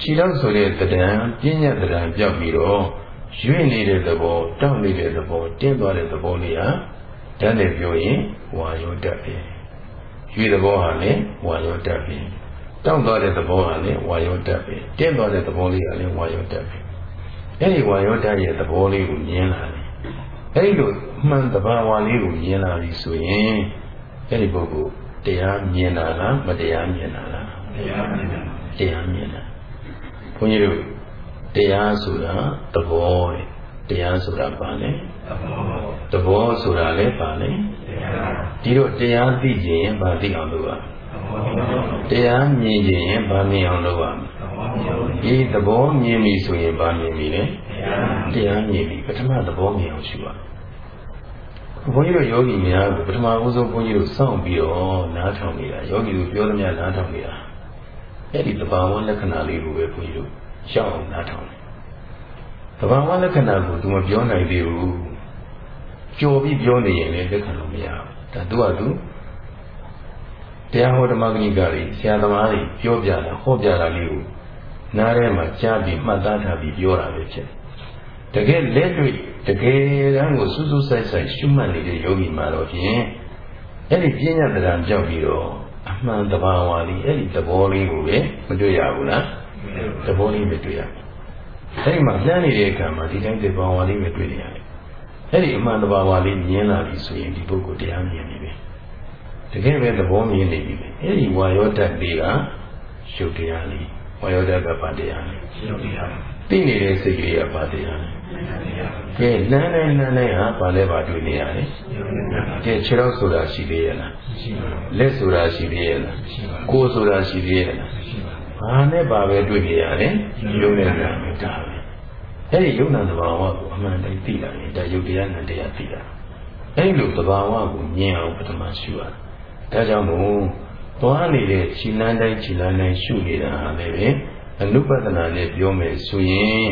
ခြေတော်ဆိုတဲ့တဏ္ဍပြဉ္ညာတဏ္ဍပြောက်ပြီးတော့ရွေ့နေတဲ့သဘောတောင့်နေတဲ့သဘောတင်းသွားတဲ့သဘောလေးဟာဓာတ်နဲ့ပြောရင်ဝါယောတတ်ပဲရွေ့သဘောဟာလည်းဝါယောတတ်ပဲတောင့်သွားတဲ့သဘောဟာလည်းဝါယောတတ်ပဲတင်းသွားတဲ့သဘောလေးဟာလည်းဝါယောတတ်ပဲအဲ့ဒီဝါယောတတ်ရဲ့သဘောလေးကိုမြင်လာတယ်အဲ့ဒီလိုမှန်တဘာဝလေးကိုမြင်လာပြီဆိုရင် အဲ့ဒီပုဂ္ဂိုလ်တရားမြင်လာလားမတရားမြင်လာလားတရားမြင်တယ်တရားမြင်တာဘုန်းကြီးတို့တရားဆိုတာသဘောတဲ့တရားဆိုတာဘာလဲသဘောသဘောဆိုတာလည်းဘာလဲတရားဒီတော့တရားသိခြင်းဘာသိအောင်လုပ်ရမသဘောသဘောလဲတရားမြင်ခြင်းဘာမြင်အောင်လုပ်ရမလဲမျိုးဒီသဘောမြင်ပြီဆိုရင်ဘာမြင်ပြီလဲတရားတရားမြင်ပြီပထမသဘောမြင်အောင်ရှုရ ဘုန်းကြီးတို့ယောဂီများကိုပထမဦးဆုံးဘုန်းကြီးတို့စောင့်ပြီးတော့နားထောင်နေတာယောဂီတို့ပြောသမျှနားထောင်နေတာအဲ့ဒီတဘာဝလက္ခဏာလေးကိုပဲဘုန်းကြီးတို့ရှောက်အောင်နားထောင်တယ်တဘာဝလက္ခဏာကိုသူမပြောနိုင်သေးဘူးကြော်ပြီးပြောနေရင်လည်းလက်ခံလို့မရဘူးဒါသူကသူတရားဟောဓမ္မဂရိကတွေဆရာသမားတွေပြောပြတာဟောပြတာလေးကိုနားထဲမှာကြားပြီးမှတ်သားထားပြီးပြောတာပဲဖြစ်တယ် တကယ်လက်တွေ့တကယ်တမ်းကိုစူးစူးဆိုင်ဆိုင်ရှုမှတ်နေတဲ့ယောဂီမှာတော့ဖြင့်အဲ့ဒီပြဉ္ညာတရားကြောက်ပြီးတော့အမှန်တဘာဝလေးအဲ့ဒီသဘောလေးကိုပဲမတွေ့ရဘူးလားသဘောလေးပဲတွေ့ရမယ်အဲ့ဒီမှာလှမ်းနေတဲ့အခါမှာဒီတိုင်းသဘာဝလေးပဲတွေ့နေရတယ်အဲ့ဒီအမှန်တဘာဝလေးမြင်လာပြီဆိုရင်ဒီပုဂ္ဂိုလ်တရားမြင်နေပြီတကယ်ပဲသဘောမြင်နေပြီပဲအဲ့ဒီဝါယောဓာတ်လေးကရုပ်တရားလေးဝါယောဓာတ်ကပါတရားလေးရုပ်တရားသိနေတဲ့စိတ်ကလေးကပါတရားလေးတရား ကဲလမ်းတိုင်းလမ်းတိုင်းဟာပါလဲပါတွေ့နေရတယ်ရုပ်တရားကဲခြေတော့ဆိုတာရှိသေးရဲ့လားရှိပါလက်ဆိုတာရှိသေးရဲ့လားရှိပါကိုယ်ဆိုတာရှိသေးရဲ့လားရှိပါဘာနဲ့ပါပဲတွေ့နေရတယ်ယုံနဲ့နာနဲ့ဒါပဲအဲ့ဒီယုံနာသဘာဝကိုအမှန်တိုင်းသိလာရင်ဒါယုတ်တရားနဲ့တရားသိတာအဲ့လိုသဘာဝကိုမြင်အောင်ပထမရှိရဒါကြောင့်မို့သွားနေတဲ့ခြိလန်းတိုင်းခြိလန်းတိုင်းရှုနေတာဟာလည်းပဲအနုပဒနာနဲ့ပြောမယ်ဆိုရင်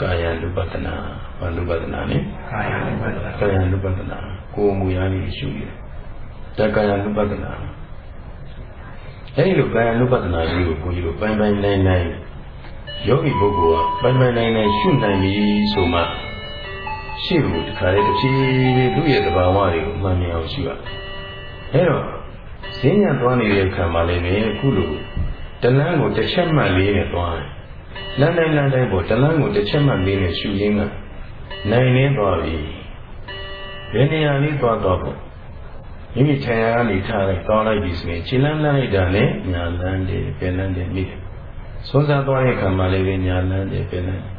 ကာယ ानु ပဒနာဘာ ानु ပဒနာလဲ ကာယ ानु ပဒနာ ကာယ ानु ပဒနာကိုယ်မူရလေးရှုရဒါကာယ ानु ပဒနာအဲဒီလိုကာယ ानु ပဒနာလေးကိုကိုကြီးတို့ပိုင်းပိုင်းနိုင်နိုင်ယောဂီပုဂ္ဂိုလ်ကပိုင်းပိုင်းနိုင်နိုင်ရှုနိုင်ပြီဆိုမှရှေ့ကိုတခါလေတစ်ဖြည်းဖြည်းသူ့ရဲ့သဘာဝတွေကိုမှန်မြင်အောင်ရှုရအဲတော့ဈဉ္ညာသွားနေတဲ့အခါမှာလည်းပဲအခုလိုတလန်းကိုတစ်ချက်မှတ်လေးနဲ့သွားတယ် လမ်းတိုင်းလမ်းတိုင်းပေါ်တလန်းကိုတစ်ချက်မှတ်လေးနဲ့ရှုရင်းကနိုင်နေသွားပြီဘယ်နေရာလေးသွားတော့ဖို့မိမိခြံရကနေထားလိုက်သွားလိုက်ပြီဆိုရင်ခြေလမ်းလမ်းလိုက်တာနဲ့ညာလမ်းတယ်ပြန်လမ်းတယ်မိတယ်စွန်းစားသွားတဲ့ခံမှလည်းပဲညာလမ်းတယ်ပြန်လမ်းတယ်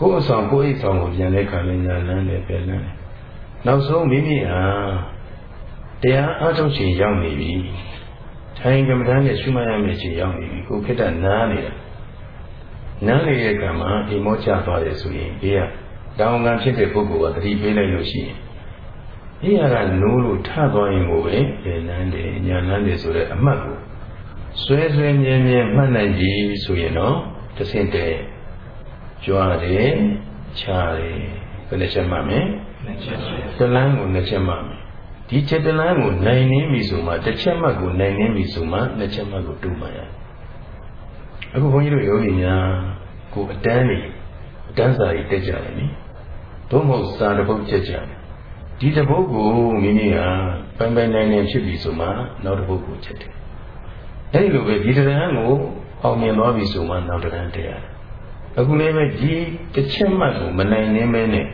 ကိုယ်အဆောင်ကိုယ်အိတ်ဆောင်ကိုပြန်တဲ့ခံလည်းညာလမ်းတယ်ပြန်လမ်းတယ်နောက်ဆုံးမိမိဟာတရားအားထုတ်ချိန်ရောက်နေပြီထိုင်ကမ္မဋ္ဌာန်းနဲ့ရှုမှတ်ရမယ့်ချိန်ရောက်နေပြီကိုယ်ခိတ္တနားနေတာ နားနေတဲ့ကံမှာအိမ်မောကျသွားတယ်ဆိုရင်ဒီကတောင်းငံဖြစ်တဲ့ပုဂ္ဂိုလ်ကတတိပေးလိုက်လို့ရှိရင်ဒီဟာကနိုးလို့ထသွားရင်ကိုပဲပြန်လန်းတယ်ညာလန်းတယ်ဆိုတဲ့အမှတ်ကိုဆွဲဆွဲမြဲမြဲမှတ်နိုင်ပြီဆိုရင်တော့တစ်ဆင့်တည်းကြွားတယ်ချားတယ်ဘယ်နှချက်မှမလဲနှစ်ချက်ရှိတလန်းကိုနှစ်ချက်မှမယ်ဒီချက်တလန်းကိုနိုင်နေပြီဆိုမှတစ်ချက်မှတ်ကိုနိုင်နေပြီဆိုမှနှစ်ချက်မှတ်ကိုတူမှရ အခုဘုန်းကြီးတို့ယောဂီများကိုအတန်းနေအတန်းစာကြီးတက်ကြတယ်နိသို့မဟုတ်စာတစ်ပုဒ်ချက်ကြတယ်ဒီတစ်ပုဒ်ကိုမိမိကပိုင်ပိုင်နိုင်နိုင်ဖြစ်ပြီဆိုမှနောက်တစ်ပုဒ်ကိုချက်တယ်အဲဒီလိုပဲဒီတရံကိုအောင်မြင်သွားပြီဆိုမှနောက်တရံတက်ရတယ်အခုလည်းပဲဒီတစ်ချက်မှတ်ကိုမနိုင်နေမဲနဲ့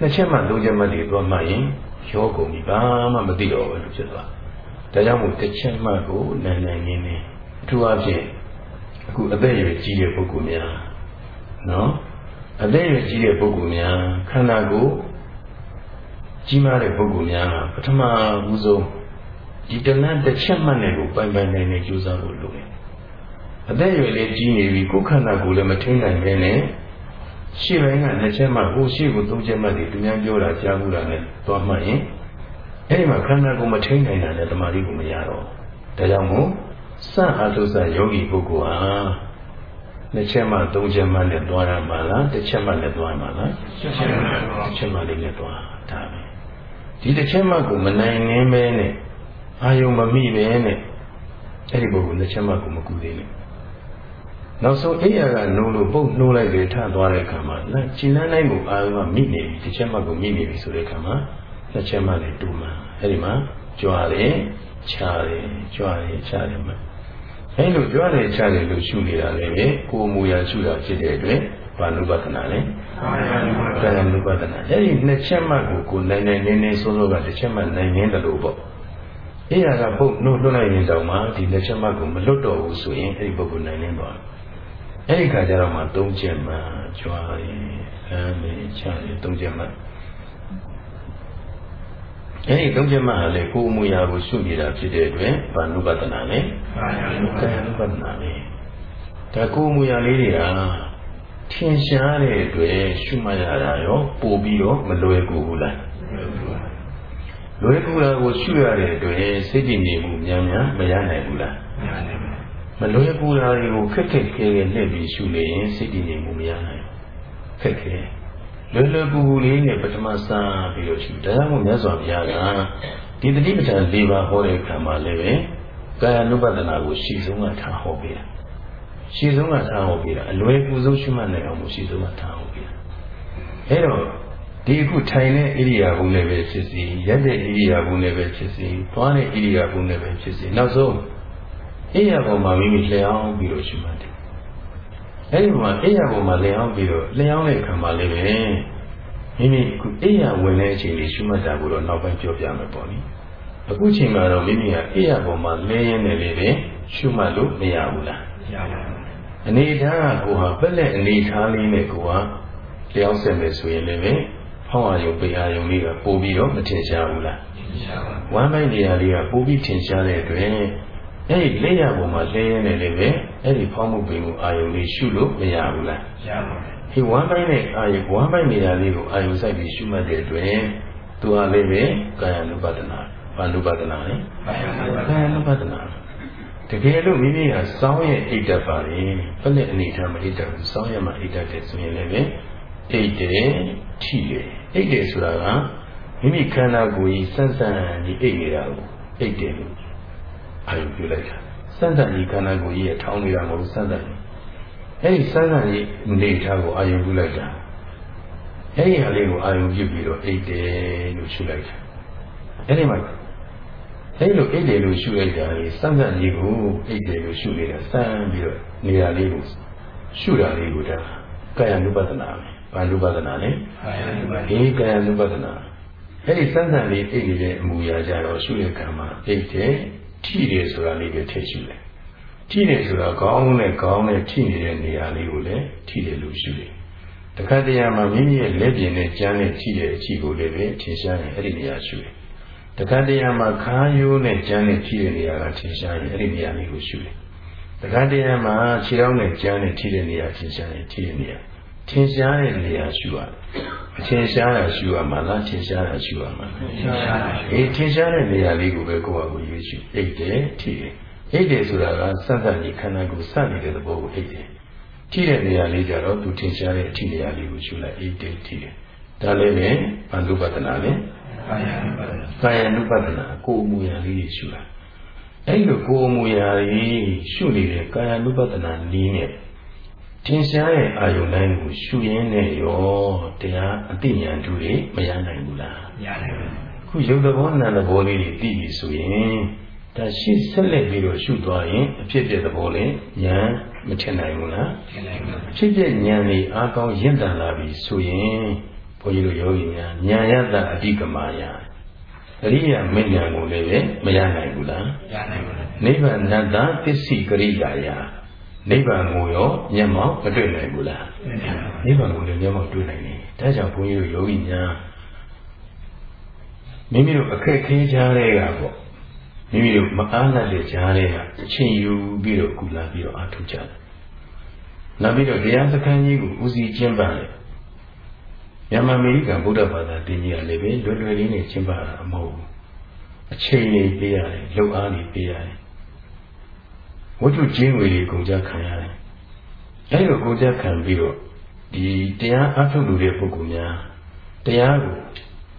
နှစ်ချက်မှသုံးချက်မှတွေသွားမှရင်ရောကုန်ပြီဘာမှမသိတော့ဘူးလို့ဖြစ်သွားဒါကြောင့်မို့တစ်ချက်မှကိုနိုင်နိုင်နေနေအထူးအဖြင့် အခုအသက်အရွယ်ကြီးတဲ့ပုဂ္ဂိုလ်များနော်အသက်အရွယ်ကြီးတဲ့ပုဂ္ဂိုလ်များခန္ဓာကိုယ်ကြီးမားတဲ့ပုဂ္ဂိုလ်များပထမဦးဆုံးဒီတဏှတစ်ချက်မှနဲ့ကိုပိုင်ပိုင်နိုင်နိုင်ကြိုးစားဖို့လိုတယ်အသက်အရွယ်လေးကြီးနေပြီကိုယ်ခန္ဓာကိုယ်လည်းမထိန်နိုင်ပဲနဲ့ရှေ့ပိုင်းကနှစ်ချက်မှဟိုရှေ့ကိုသုံးချက်မှဒီသူများပြောတာကြားဘူးတာနဲ့သွားမှရင်အဲ့ဒီမှာခန္ဓာကိုယ်မထိန်နိုင်တာနဲ့တမာတိကိုမရတော့ဒါကြောင့်မို့ စအာထုစယောဂီပုဂ္ဂိုလ်ဟာနှစ်ချက်မှသုံးချက်မှနဲ့သွားရမှာလားတစ်ချက်မှနဲ့သွားမှာလားချက်ချက်ပါတစ်ချက်မှလေးနဲ့သွားဒါပဲဒီတစ်ချက်မှကိုမနိုင်နေပဲနဲ့အာယုံမမိပဲနဲ့အဲ့ဒီပုဂ္ဂိုလ်နှစ်ချက်မှကိုမကူသေးဘူးနောက်ဆုံးအိယာကနိုးလို့ပုတ်နှိုးလိုက်ပြီးထသွားတဲ့အခါမှာလက်ခြေလန်းတိုင်းကိုအာယုံကမိနေပြီတစ်ချက်မှကိုမိနေပြီဆိုတဲ့အခါမှာနှစ်ချက်မှလည်းတူမှအဲ့ဒီမှာကြွားတယ်ခြားတယ်ကြွားတယ်ခြားတယ်မှာ အဲ့လိုကြွားတယ်ခြားတယ်လို့ရှုနေတာလည်းပဲကိုယ်မူရရှုတာဖြစ်တဲ့အတွက်ဘာနုပဒနာလဲကာယ ानु ပဒကာယနာ ानु ပဒနာအဲ့ဒီနှစ်ချက်မှကိုကိုနိုင်နိုင်နေနေစိုးစိုးကတစ်ချက်မှနိုင်နေတယ်လို့ပေါ့အဲ့ရကပုတ်နှုတ်လွှတ်လိုက်ရင်တောင်မှဒီနှစ်ချက်မှကိုမလွတ်တော့ဘူးဆိုရင်အဲ့ဒီပုဂ္ဂိုလ်နိုင်နေသွားတယ်အဲ့ဒီခါကျတော့မှသုံးချက်မှကြွားရင်ဟမ်းနေချရင်သုံးချက်မှ အဲ့ဒီသုံးချက်မှဟာလေကိုယ်အမူအရာကိုရှုနေတာဖြစ်တဲ့အတွက်ဘာနုပဒနာလဲကာယ ानु ပကာဒယနာနုပဒနာပဲဒါကိုယ်အမူအရာလေးတွေကထင်ရှားတဲ့အတွက်ရှုမှတ်ရတာရောပို့ပြီးတော့မလွယ်ကူဘူးလားလွယ်ကူတာကိုရှုရတဲ့အတွက်စိတ်တည်နေမှုများများမရနိုင်ဘူးလားညာနေပါမလွယ်ကူတာတွေကိုခက်ခက်ခဲခဲနဲ့ပြီးရှုနေရင်စိတ်တည်နေမှုမရနိုင်ဘူးခက်ခဲ လွယ်လွယ်ကူကူလေးနဲ့ပထမစပြီးတော့ရှုဒါကြောင့်မို့မြတ်စွာဘုရားကဒီတတိပဋ္ဌာန်၄ပါးဟောတဲ့အခါမှာလည်းပဲကာယ ानु ပဒနာကိုရှေ့ဆုံးကထားဟောပေးတာရှေ့ဆုံးကထားဟောပေးတာအလွယ်ကူဆုံးရှုမှတ်နိုင်အောင်မို့ရှေ့ဆုံးကထားဟောပေးတာအဲတော့ဒီအခုထိုင်တဲ့ဣရိယာပုနဲ့ပဲဖြစ်စီရက်တဲ့ဣရိယာပုနဲ့ပဲဖြစ်စီသွားတဲ့ဣရိယာပုနဲ့ပဲဖြစ်စီနောက်ဆုံးဣရိယာပုမှာမိမိလျှောင်းပြီးတော့ရှုမှတ်တယ် အဲဒီမှာဣရိယာပုမှာလျှောင်းပြီးတော့လျှောင်းတဲ့ခံမှာလည်းပဲမိမိအခုဣရိယာဝင်တဲ့အချိန်လေးရှုမှတ်တာကိုတော့နောက်ပိုင်းပြောပြမယ်ပေါ့နိအခုချိန်မှာတော့မိမိကအိယာပေါ်မှာလဲရင်းနေလေပဲရှုမှတ်လို့မရဘူးလားရပါဘူးအနေထားကကိုဟာပက်လက်အနေထားလေးနဲ့ကိုကလျောင်းဆက်မယ်ဆိုရင်လည်းပဲဖောင်းအာယုံပိအာယုံလေးကပို့ပြီးတော့မထင်ရှားဘူးလားရပါဘူးဝမ်းပိုင်းနေရာလေးကပို့ပြီးထင်ရှားတဲ့အတွက် အဲ့ဒီလက်ရပုံမှာဆင်းရဲနေလေပဲအဲ့ဒီဖောင်းမှုပင်မှုအာယုလေးရှုလို့မရဘူးလားရပါဘူးဒီဝမ်းပိုင်းနဲ့အာယုဝမ်းပိုင်းနေရာလေးကိုအာယုစိုက်ပြီးရှုမှတ်တဲ့အတွင်းသူဟာလေးပဲကာယ ानु ပဒနာဘာနုပဒနာလဲကာယ ानु ပဒနာတကယ်လို့မိမိကစောင်းရဲ့အိတ်တက်ပါလေဘယ်နဲ့အနေထားမအိတ်တက်ဘူးစောင်းရဲ့မှာအိတ်တက်တယ်ဆိုရင်လည်းအိတ်တယ်ထိတယ်အိတ်တယ်ဆိုတာကမိမိခန္ဓာကိုယ်ကြီးစန်းစန်းကြီးအိတ်နေတာကိုအိတ်တယ်လို့ အာယုပြုလိုက်တာစမ်းစမ်းကြီးခန္ဓာကိုယ်ကြီးရဲ့ထောင်းနေတာမဟုတ်ဘူးစမ်းစမ်းကြီးအဲ့ဒီစမ်းစမ်းကြီးအနေထားကိုအာယုပြုလိုက်တာအဲ့ဒီဟာလေးကိုအာယုပြုပြီးတော့အိတ်တယ်လို့ရှုလိုက်တာအဲ့ဒီမှာအဲ့လိုအိတ်တယ်လို့ရှုလိုက်တာလေစမ်းစမ်းကြီးကိုအိတ်တယ်လို့ရှုနေတာစမ်းပြီးတော့နေရာလေးကိုရှုတာလေးကိုဒါကာယ ानु ပဒနာပဲဘာ ानु ပဒနာလဲ ဘာယံပါ ဒီကာယ ानु ပဒနာအဲ့ဒီစမ်းစမ်းလေးအိတ်နေတဲ့အမူအရာကြတော့ရှုတဲ့ကံမှာအိတ်တယ် ထိတယ်ဆိုတာလေးပဲထည့်ရှုတယ်ထိတယ်ဆိုတာခေါင်းနဲ့ခေါင်းနဲ့ထိနေတဲ့နေရာလေးကိုလည်းထိတယ်လို့ရှုတယ်တခါတရံမှာမိမိရဲ့လက်ပြင်နဲ့ကြမ်းနဲ့ထိတဲ့အချိကိုလည်းပဲထင်ရှားရင်အဲ့ဒီနေရာရှုတယ်တခါတရံမှာခါရိုးနဲ့ကြမ်းနဲ့ထိတဲ့နေရာကထင်ရှားရင်အဲ့ဒီနေရာလေးကိုရှုတယ်တခါတရံမှာခြေထောက်နဲ့ကြမ်းနဲ့ထိတဲ့နေရာထင်ရှားရင်ထိတဲ့နေရာ ထင်ရှားတဲ့နေရာရှုရတယ်အထင်ရှားတာရှုရမှာလားထင်ရှားတာရှုရမှာလားရပါဘူးအေးထင်ရှားတဲ့နေရာလေးကိုပဲကိုယ့်ဟာကိုယ်ရွေးချယ်အိတ်တယ်ထိတယ်အိတ်တယ်ဆိုတာကစက်စက်ကြီးခန္ဓာကိုယ်စနေတဲ့သဘောကိုအိတ်တယ်ထိတဲ့နေရာလေးကြတော့သူထင်ရှားတဲ့အထိနေရာလေးကိုရှုလိုက်အိတ်တယ်ထိတယ်ဒါလည်းပဲဘန္ဓုပဒနာလေဘာယံပါကာယ ानु ပဒနာကိုယ်အမူအရာလေးတွေရှုတာအဲ့လိုကိုယ်အမူအရာကြီးရှုနေတဲ့ကာယ ानु ပဒနာနည်းနဲ့ ထင်ရှားတဲ့အာယုန်တိုင်းကိုရှုရင်းနဲ့ရောတရားအသိဉာဏ်တူတွေမရနိုင်ဘူးလားရတယ်ပါခုရုပ်သဘောနာမ်သဘောလေးတွေသိပြီဆိုရင်ဒါရှိဆက်လက်ပြီးတော့ရှုသွားရင်အဖြစ်ပြတဲ့သဘောလေးဉာဏ်မထင်နိုင်ဘူးလားထင်လိုက်ပါအဖြစ်ပြဉာဏ်လေးအားကောင်းရင့်တန်လာပြီဆိုရင်ဘုန်းကြီးတို့ယောဂီများဉာဏ်ရတအဓိကမာယအရိယာမဉ္ဇဉ်ကိုလည်းပဲမရနိုင်ဘူးလားရနိုင်ပါနိဗ္ဗာန်တသသစ္စိကရိယာယ နိဗ္ဗာန်ကိုရောမျက်မှောက်မတွေ့နိုင်ဘူးလားနိဗ္ဗာန်ကိုလည်းမျက်မှောက်တွေ့နိုင်တယ်ဒါကြောင့်ဘုန်းကြီးတို့ယောဂီများမိမိတို့အခက်ခဲကြားတဲ့ကပေါ့မိမိတို့မအားနိုင်တဲ့ကြားတဲ့ကအချိန်ယူပြီးတော့ကုလာပြီးတော့အားထုတ်ကြတယ်နောက်ပြီးတော့တရားစခန်းကြီးကိုဦးစီးကျင်းပတယ်မြန်မာအမေရိကန်ဗုဒ္ဓဘာသာတင်ကြီးကလည်းပဲလွယ်လွယ်လေးနဲ့ကျင်းပတာမဟုတ်ဘူးအချိန်လေးပေးရတယ်လုံအားလေးပေးရတယ် ဝတ္ထုကျင်းငွေတွေကုန်ကြခံရတယ်အဲလိုကုန်ကြခံပြီးတော့ဒီတရားအားထုတ်လို့တဲ့ပုဂ္ဂိုလ်များတရားကို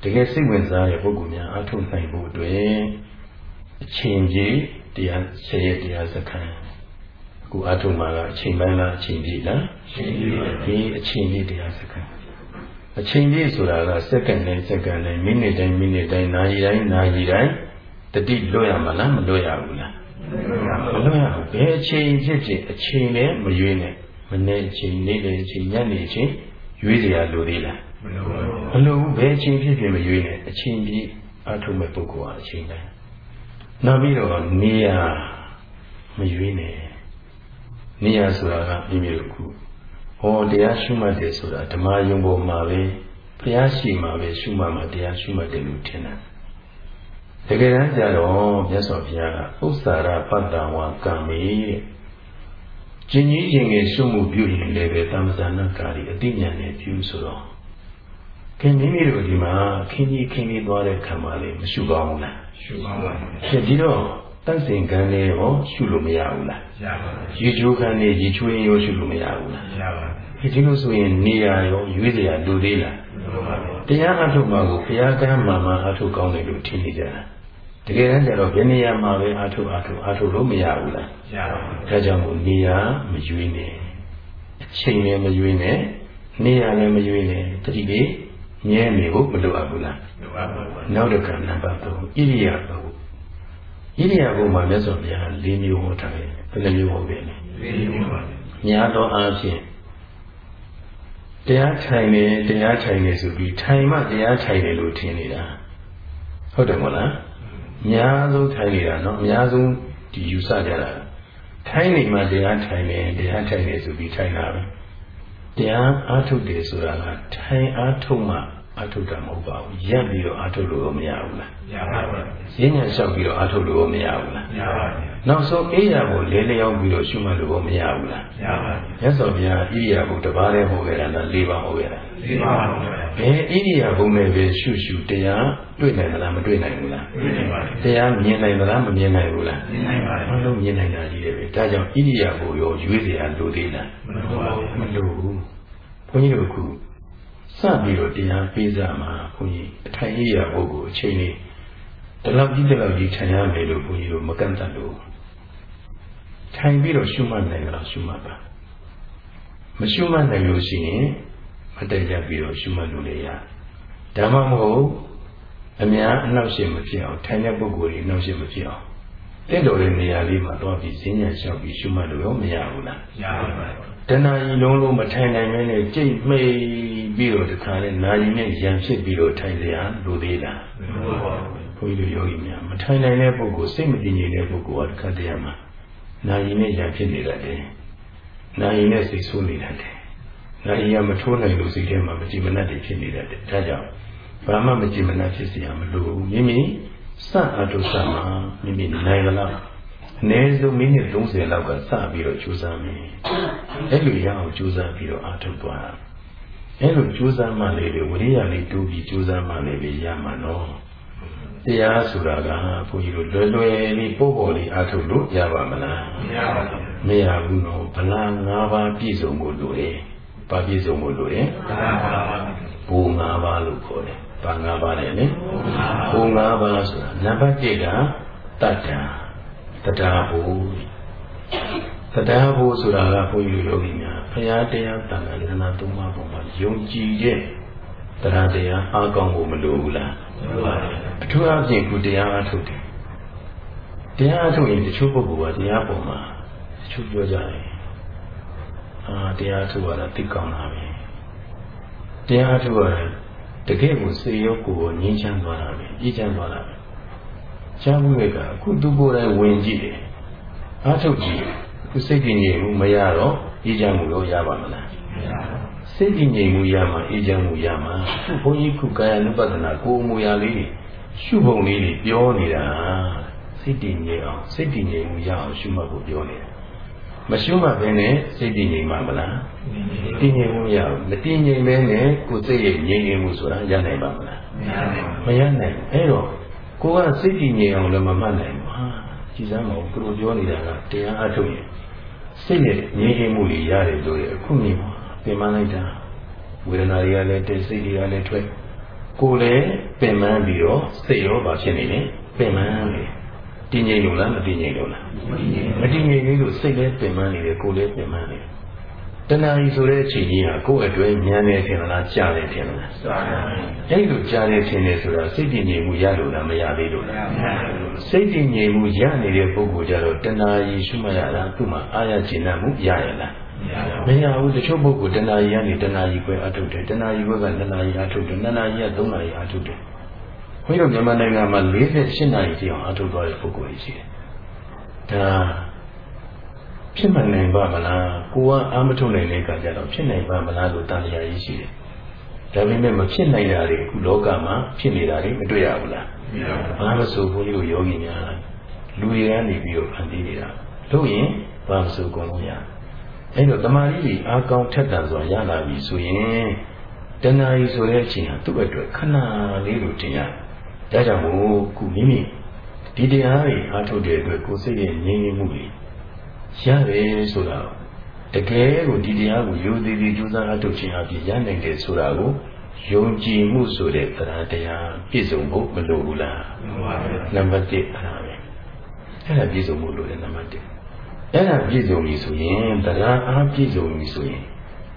တကယ်စိတ်ဝင်စားတဲ့ပုဂ္ဂိုလ်များအားထုတ်နိုင်ဖို့အတွက်အချိန်ကြီးတရားဆယ်ရက်တရားစခန်းအခုအားထုတ်မှာကအချိန်ပိုင်းလားအချိန်ကြီးလားရှင်ကြီးပါဒီအချိန်ကြီးတရားစခန်းအချိန်ကြီးဆိုတာကစက္ကန့်နဲ့စက္ကန့်နဲ့မိနစ်တိုင်းမိနစ်တိုင်းနာရီတိုင်းနာရီတိုင်းတတိလွတ်ရမှာလားမလွတ်ရဘူးလား မလွတ်ရဘူးဘယ်အချိန်ဖြစ်ဖြစ်အချိန်နဲ့မရွေးနဲ့မနေ့အချိန်နေ့လည်အချိန်ညနေအချိန်ရွေးစရာလိုသေးလားမလို့ပါဘူးမလိုဘူးဘယ်အချိန်ဖြစ်ဖြစ်မရွေးနဲ့အချိန်ကြီးအထုမဲ့ပုဂ္ဂိုလ်ဟာအချိန်တိုင်းနောက်ပြီးတော့နေရာမရွေးနဲ့နေရာဆိုတာကမိမိတို့ခုဟောတရားရှုမှတ်တယ်ဆိုတာဓမ္မယုံပေါ်မှာပဲဘုရားရှိမှပဲရှုမှတ်မှတရားရှုမှတ်တယ်လို့ထင်တာ တကယ်တမ်းကျတော့မြတ်စွာဘုရားကဥစ္စာရပတ္တဝါကံမေတဲ့ကျင်ကြီးခြင်းငယ်ရှုမှုပြုရင်လည်းပဲသမ္ဇာနာကာရီအတိညာနဲ့ပြုဆိုတော့ခင်မိမိတို့ဒီမှာခင်းကြီးခင်းကြီးသွားတဲ့ခံပါလေမရှုကောင်းဘူးလားရှုပါပါဖြစ်ဒီတော့တန့်စင်ကံလေးဟောရှုလို့မရဘူးလားရပါပါရေချိုးကံလေးရေချိုးရင်ရောရှုလို့မရဘူးလားရပါဖြစ်ဒီလိုဆိုရင်နေရာရောရွေးစရာလိုသေးလားမလို့ပါဘူးတရားအထုတ်မှာကိုဘုရားကမ်းမှမှအထုတ်ကောင်းတယ်လို့ထင်နေကြတာ တကယ်တမ်းကျတော့ဘယ်နေရာမှာပဲအထုတ်အထုတ်အထုတ်လို့မရဘူးလားရပါပါဒါကြောင့်မို့နေရာမရွေးနဲ့အချိန်လည်းမရွေးနဲ့နေရာလည်းမရွေးနဲ့တတိလေးမြဲနေဖို့မလိုအပ်ဘူးလားမလို့ပါဘူးနောက်တစ်ခါနံပါတ်3ဣရိယာပုဣရိယာပုမှာမြတ်စွာဘုရား၄မျိုးဟောထားတယ်ဘယ်နှမျိုးဟောပြန်လဲဒီလိုပါညာသောအားဖြင့်တရားထိုင်နေတရားထိုင်နေဆိုပြီးထိုင်မှတရားထိုင်နေလို့ထင်နေတာဟုတ်တယ်မဟုတ်လား အများဆုံးထိုင်နေတာနော်အများဆုံးဒီယူဆကြတာထိုင်နေမှတရားထိုင်နေတရားထိုင်နေဆိုပြီးထိုင်တာပဲတရားအားထုတ်တယ်ဆိုတာကထိုင်အားထုတ်မှ အထုတ်တာမဟုတ်ပါဘူးရက်ပြီးတော့အထုတ်လို့မရဘူးလားမရပါဘူးရင်းညာလျှောက်ပြီးတော့အထုတ်လို့မရဘူးလားမရပါဘူးနောက်ဆုံးအိယာကိုလဲလျောင်းပြီးတော့ရှုမှတ်လို့မရဘူးလားမရပါဘူးမြတ်စွာဘုရားအိယာကိုတပါးတည်းဟောခဲ့တာလား၄ပါးဟောခဲ့တာ၄ပါးဟောခဲ့တာဘယ်အိယာဘုံနဲ့ပဲရှုရှုတရားတွေ့နိုင်သလားမတွေ့နိုင်ဘူးလားတွေ့နိုင်ပါတယ်တရားမြင်နိုင်သလားမမြင်နိုင်ဘူးလားမြင်နိုင်ပါတယ်အလုံးမြင်နိုင်တာကြီးတယ်ပဲဒါကြောင့်အိယာကိုရောရွေးစရာလိုသေးလားမလိုပါဘူးမလိုဘူးဘုန်းကြီးတို့က စပြီးတော့တရားပေးစားမှာဘုန်းကြီးအထိုင်ဣရိယာပုကိုအချိန်လေးဒီလောက်ကြီးဒီလောက်ကြီးထိုင်ရမယ်လို့ဘုန်းကြီးတို့မကန့်သတ်လို့ထိုင်ပြီးတော့ရှုမှတ်နိုင်တော့ရှုမှတ်ပါမရှုမှတ်နိုင်လို့ရှိရင်မတည့်ကြပြီးတော့ရှုမှတ်လို့လည်းရဒါမှမဟုတ်အများအနှောက်အယှက်မဖြစ်အောင်ထိုင်တဲ့ပုဂ္ဂိုလ်တွေအနှောက်အယှက်မဖြစ်အောင်တဲ့တော်တဲ့နေရာလေးမှာတော့ပြီးဈဉ္ညာလျှောက်ပြီးရှုမှတ်လို့ရောမရဘူးလားရပါပါတဏှာကြီးလုံးလုံးမထိုင်နိုင်မဲနဲ့ကြိတ်မိတ် ပြီးတော့တခါလဲနာရင်နဲ့ရံဖြစ်ပြီးတော့ထိုင်စရာလိုသေးလားမလိုပါဘူးဘုန်းကြီးတို့ယောဂီများမထိုင်နိုင်တဲ့ပုဂ္ဂိုလ်စိတ်မတည်ငြိမ်တဲ့ပုဂ္ဂိုလ်ကတခါတည်းမှာနာရင်နဲ့ရံဖြစ်နေတတ်တယ်နာရင်နဲ့စိတ်ဆိုးနေတတ်တယ်နာရင်ကမထိုးနိုင်လို့စိတ်ထဲမှာမကြည်မနှက်တွေဖြစ်နေတတ်တယ်ဒါကြောင့်ဘာမှမကြည်မနှက်ဖြစ်စရာမလိုဘူးမိမိစအတုစမှာမိမိနိုင်လားအနည်းဆုံးမိနစ်30လောက်ကစပြီးတော့ကြိုးစားမယ်အဲ့လိုရအောင်ကြိုးစားပြီးတော့အားထုတ်သွား အဲ့လိုကြိုးစားမှလေးတွေဝိရိယလေးတိုးပြီးကြိုးစားမှလေးပဲရမှာနော်။တရားဆိုတာကဘုန်းကြီးတို့လွယ်လွယ်လေးပို့ပေါ်လေးအားထုတ်လို့ရပါမလားမရပါဘူးမရဘူးနော်ဗလာ၅ပါးပြည့်စုံဖို့လိုတယ်ဘာပြည့်စုံဖို့လိုတယ်ဗလာ၅ပါးဘူ၅ပါးလို့ခေါ်တယ်ဘာ၅ပါးလဲလေဘူ၅ပါးဆိုတာနံပါတ်1ကတတ္တတရားဘူ တရားဘူဆိုတာကဘုန်းကြီးတို့ယောဂီများဘုရားတရားတန်ခါလက္ခဏာသုံးပါးပေါ်မှာယုံကြည်တဲ့တရားတရားအားကောင်းဖို့မလိုဘူးလားအထူးအဖြင့်ခုတရားအားထုတ်တယ်တရားအားထုတ်ရင်တချို့ပုဂ္ဂိုလ်ကတရားပေါ်မှာတချို့ပြောကြတယ်အာတရားထုတ်ရတာသိကောင်းတာပဲတရားထုတ်ရတာတကယ်ကိုစေရောကိုယ်ကိုငြင်းချမ်းသွားတာပဲအေးချမ်းသွားတာပဲကျောင်းမှုတွေကအခုသူကိုယ်တိုင်ဝင်ကြည့်တယ်အားထုတ်ကြည့် ခုစိတ်ကြည်ငြိမ်မှုမရတော့အေးချမ်းမှုတော့ရပါမလားမရပါဘူးစိတ်တည်ငြိမ်မှုရမှာအေးချမ်းမှုရမှာခုဘုန်းကြီးခုကာယ ानु ပဒနာကိုယ်မူရာလေးတွေရှုပုံလေးတွေပြောနေတာစိတ်တည်ငြိမ်အောင်စိတ်တည်ငြိမ်မှုရအောင်ရှုမှတ်ဖို့ပြောနေတာမရှုမှတ်ဘဲနဲ့စိတ်တည်ငြိမ်မှာမလားတည်ငြိမ်မှုရအောင်မတည်ငြိမ်ဘဲနဲ့ကိုယ်စိတ်ရဲ့ငြိမ်ငြိမ်မှုဆိုတာရနိုင်ပါမလားမရနိုင်အဲ့တော့ကိုကစိတ်တည်ငြိမ်အောင်လည်းမမှတ်နိုင်ဘူးဟာကြည်စမ်းမအောင်ကိုယ်ပြောနေတာကတရားအထုတ်ရင် စိတ်ရဲ့ငြိမ်ငြိမ်မှုတွေရတယ်လို့ရအခုမြင်ပါပင်မလိုက်တာဝေဒနာတွေကလည်းတိတ်စိတ်တွေကလည်းထွက်ကိုယ်လည်းပင်မပြီးတော့စိတ်ရောပါဖြစ်နေတယ်ပင်မနေတည်ငြိမ်လို့လားမတည်ငြိမ်လို့လားမတည်ငြိမ်မတည်ငြိမ်လို့စိတ်လည်းပင်မနေတယ်ကိုယ်လည်းပင်မနေတယ် တဏှာကြီးဆိုတဲ့အချိန်ကြီးဟာကိုယ့်အတွင်းဉာဏ်နဲ့ထင်လားကြားတယ်ထင်လားကြားတယ်အဲ့လိုကြားတယ်ထင်တယ်ဆိုတာစိတ်တည်ငြိမ်မှုရလို့လားမရသေးလို့လားစိတ်တည်ငြိမ်မှုရနေတဲ့ပုဂ္ဂိုလ်ကြတော့တဏှာကြီးရှုမှတ်ရတာသူ့မှာအာရကျင်မှုရရလားမရဘူးတချို့ပုဂ္ဂိုလ်တဏှာကြီးကနေတဏှာကြီးပဲအထုတ်တယ်တဏှာကြီးဘက်ကနှစ်နာရီအထုတ်တယ်နှစ်နာရီကသုံးနာရီအထုတ်တယ်ခွင့်ရမြန်မာနိုင်ငံမှာ48နာရီတိအောင်အထုတ်သွားတဲ့ပုဂ္ဂိုလ်ကြီးရှိတယ်ဒါ ဖြစ်မှန်နိုင်ပါမလားကိုကအာမထုတ်နိုင်တဲ့အခါကျတော့ဖြစ်နိုင်ပါမလားလို့တန်လျာကြီးရှိတယ်ဒါပေမဲ့မဖြစ်နိုင်တာတွေအခုလောကမှာဖြစ်နေတာတွေမတွေ့ရဘူးလားမရဘူးဘာလို့ဆိုဘုန်းကြီးတို့ယောဂီများလူတွေကနေပြီးတော့ဖန်တီးနေတာလို့ရင်ဘာလို့ဆိုကုန်လို့ရအဲ့တော့တမာရီကြီးအာကောင်းထက်တန်စွာရလာပြီဆိုရင်တဏှာကြီးဆိုတဲ့အချိန်ဟာသူ့အတွက်ခဏလေးလို့တင်ရတယ်။ဒါကြောင့်မို့ခုမိမိဒီတရားတွေအားထုတ်တဲ့အတွက်ကိုယ်စိတ်ရဲ့ငြိမ်ငြိမ်မှုတွေ ရတယ်ဆိုတာတကယ်ကိုဒီတရားကိုယုံသေးသေးကြိုးစားအားထုတ်ခြင်းအပြင်ရနိုင်တယ်ဆိုတာကိုယုံကြည်မှုဆိုတဲ့တရားတရားပြည့်စုံဖို့မလိုဘူးလားမလိုပါဘူးနံပါတ်1အဲ့ဒါပဲအဲ့ဒါပြည့်စုံမှုလို့လေနံပါတ်1အဲ့ဒါပြည့်စုံပြီဆိုရင်တရားအားပြည့်စုံပြီဆိုရင်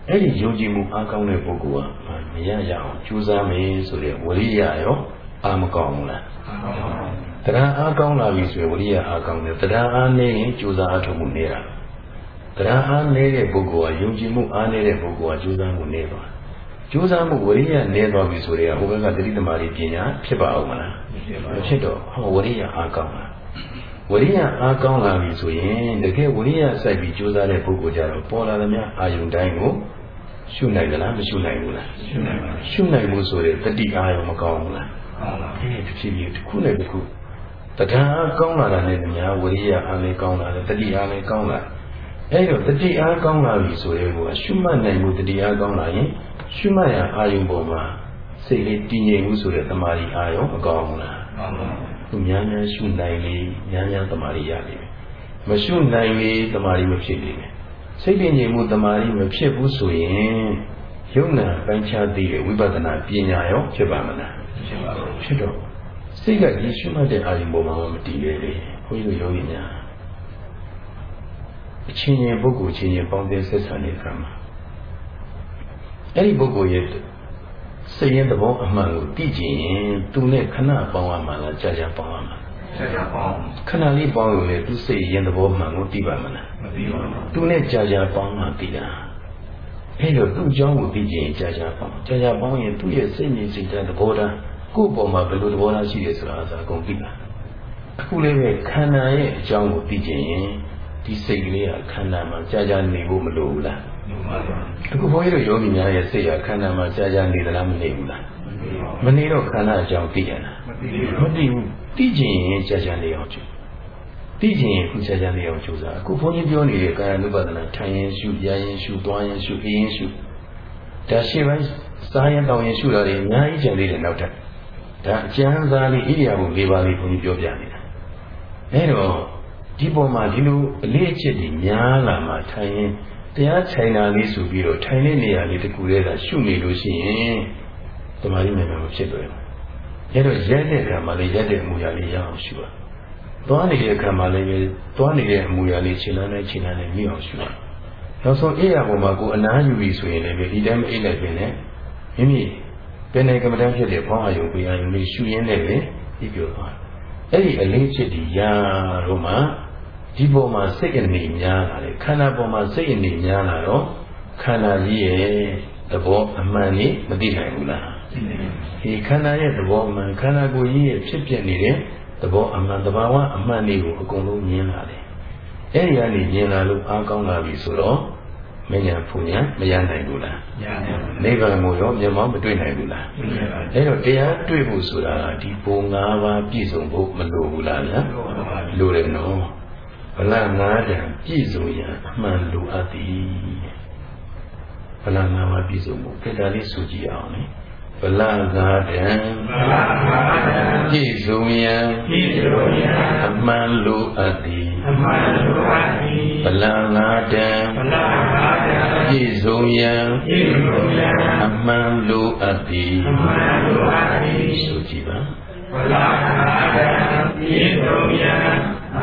အဲ့ဒီယုံကြည်မှုအားကောင်းတဲ့ပုဂ္ဂိုလ်ကမရရအောင်ကြိုးစားမယ်ဆိုတဲ့ဝရိယရောအားမကောင်းဘူးလား တရားအားကောင်းလာပြီဆိုရင်ဝရိယအားကောင်းတယ်တရားအားနေရင်ကြိုးစားအားထုတ်မှုနေတာတရားအားနေတဲ့ပုဂ္ဂိုလ်ကယုံကြည်မှုအားနေတဲ့ပုဂ္ဂိုလ်ကကြိုးစားမှုနေသွားကြိုးစားမှုဝရိယနည်းသွားပြီဆိုရင်ဟိုဘက်ကတတိသမารီပညာဖြစ်ပါအောင်မလားမဖြစ်တော့ဟောဝရိယအားကောင်းလားဝရိယအားကောင်းလာပြီဆိုရင်တကယ်ဝရိယစိုက်ပြီးကြိုးစားတဲ့ပုဂ္ဂိုလ်ကြတော့ပေါ်လာသမျှအာယုန်တိုင်းကိုရှုနိုင်ကြလားမရှုနိုင်ဘူးလားရှုနိုင်ပါရှုနိုင်မှုဆိုတဲ့တတိအာယုန်မကောင်းဘူးလားကောင်းပါဘူးအဲတစ်ဖြည်းဖြည်းတစ်ခုနဲ့တစ်ခု တရားကောင်းလာတာနဲ့တည်းများဝရိယအားလည်းကောင်းလာတယ်တတိအားလည်းကောင်းလာအဲ့တော့တတိအားကောင်းလာပြီဆိုရင်ကရှုမှတ်နိုင်မှုတတိအားကောင်းလာရင်ရှုမှတ်ရအာယုံပေါ်မှာစိတ်လေးတည်ငြိမ်မှုဆိုတဲ့တမာရီအာယုံမကောင်းဘူးလားမှန်ပါဘူးသူများများရှုနိုင်လေများများတမာရီရလိမ့်မယ်မရှုနိုင်လေတမာရီမဖြစ်လိမ့်မယ်စိတ်တည်ငြိမ်မှုတမာရီမဖြစ်ဘူးဆိုရင်ယုံနာပိုင်းခြားသိတဲ့ဝိပဿနာပညာရောဖြစ်ပါမလားဖြစ်ပါဘူးဖြစ်တော့ စိတ်ကဒီရှုမှတ်တဲ့အာရုံပေါ်မှာမတည်ပဲလေဘုန်းကြီးတို့ယောဂီများအချင်းချင်းပုဂ္ဂိုလ်ချင်းချင်းပေါင်းသင်းဆက်ဆံနေတဲ့အခါမှာအဲ့ဒီပုဂ္ဂိုလ်ရဲ့စိတ်ရင်းသဘောအမှန်ကိုသိကျင်ရင်သူနဲ့ခဏပေါင်းရမှာလားကြာကြာပေါင်းရမှာကြာကြာပေါင်းခဏလေးပေါင်းလို့လေသူစိတ်ရင်းသဘောမှန်ကိုသိပါမလားမသိပါဘူးသူနဲ့ကြာကြာပေါင်းမှသိတာအဲ့တော့သူ့အကြောင်းကိုသိကျင်ရင်ကြာကြာပေါင်းကြာကြာပေါင်းရင်သူ့ရဲ့စိတ်ဉာဏ်စိတ်ဓာတ်သဘောဓာတ် ကိုယ့်ပေါ်မှာဘယ်လိုသဘောထားရှိတယ်ဆိုတာအစားအကုန်သိတာအခုလေးပဲခန္ဓာရဲ့အကြောင်းကိုသိကျင်ရင်ဒီစိတ်ကလေးကခန္ဓာမှာကြာကြာနေဖို့မလိုဘူးလားအခုဘုန်းကြီးတို့ယောဂီများရဲ့စိတ်ဟာခန္ဓာမှာကြာကြာနေသလားမနေဘူးလားမနေတော့ခန္ဓာအကြောင်းသိရလားမသိဘူးသိကျင်ရင်ကြာကြာနေအောင်ကြည့်သိကျင်ရင်ခုကြာကြာနေအောင်ကြိုးစားအခုဘုန်းကြီးပြောနေတဲ့ကာယ ानु ပါဒနာထိုင်ရင်ရှုရရင်ရှုသွားရင်ရှုအေးရင်ရှုဒါရှေ့ပိုင်းစားရင်တောင်းရင်ရှုတာတွေအများကြီးကြံသေးတယ်နောက်ထပ် ဒါအကျမ်းစာလေးဣရိယာပု၄ပါးလေးဘုန်းကြီးပြောပြနေတာအဲတော့ဒီပုံမှာဒီလိုအလေးအကျင့်တွေများလာမှထိုင်ရင်တရားခြိုင်တာလေးဆိုပြီးတော့ထိုင်တဲ့နေရာလေးတကူလေးကရှုနေလို့ရှိရင်တမာရီမယ်မဖြစ်တော့ဘူး။အဲတော့ရက်တဲ့အခါမှာလည်းရက်တဲ့အမူအရာလေးရအောင်ရှုရ။သွားနေတဲ့အခါမှာလည်းသွားနေတဲ့အမူအရာလေးခြေလမ်းနဲ့ခြေလမ်းနဲ့မြည်အောင်ရှုရ။နောက်ဆုံးအိယာပေါ်မှာကိုအနားယူပြီးဆိုရင်လည်းဒီတိုင်းမအိတ်လိုက်ပဲနဲ့မိမိ ပင်နေကမ္မတန်းဖြစ်တဲ့ဘောင်းအယုံပြာယုံလေးရှုရင်းနဲ့ပဲပြီးပြောသွား။အဲ့ဒီအလေးချစ်ဒီရာတော့မှဒီပေါ်မှာစိတ်အနေများလာတယ်ခန္ဓာပေါ်မှာစိတ်အနေများလာတော့ခန္ဓာကြီးရဲ့သဘောအမှန်นี่မသိနိုင်ဘူးလားဒီခန္ဓာရဲ့သဘောအမှန်ခန္ဓာကိုယ်ကြီးရဲ့ဖြစ်ပြနေတဲ့သဘောအမှန်တဘာဝအမှန်လေးကိုအကုန်လုံးမြင်လာတယ်အဲ့ဒီကနေမြင်လာလို့အားကောင်းလာပြီဆိုတော့ မညာဖူညာမရနိုင်ဘူးလားမရနိုင်ဘူးနိဗ္ဗာန်ကိုရောမျက်မှောက်မတွေ့နိုင်ဘူးလားအဲ့တော့တရားတွေ့ဖို့ဆိုတာဒီဘုံ၅ပါးပြည့်စုံဖို့မလိုဘူးလားဗျာလိုတယ်နော်ဗလငါးတံပြည့်စုံရန်အမှန်လိုအပ်သည်ဗလငါးပါးပြည့်စုံမှုခေတ္တလေးဆိုကြည့်အောင်လေ ဗလငါးတံပြည့်စုံရန်ပြည့်စုံရန်အမှန်လိုအပ်သည်အမှန်လိုအပ်သည်ဗလငါးတံဗလငါးတံပြည့်စုံရန်ပြည့်စုံရန်အမှန်လိုအပ်သည်အမှန်လိုအပ်သည်ဆိုကြည့်ပါဗလငါးတံပြည့်စုံရန်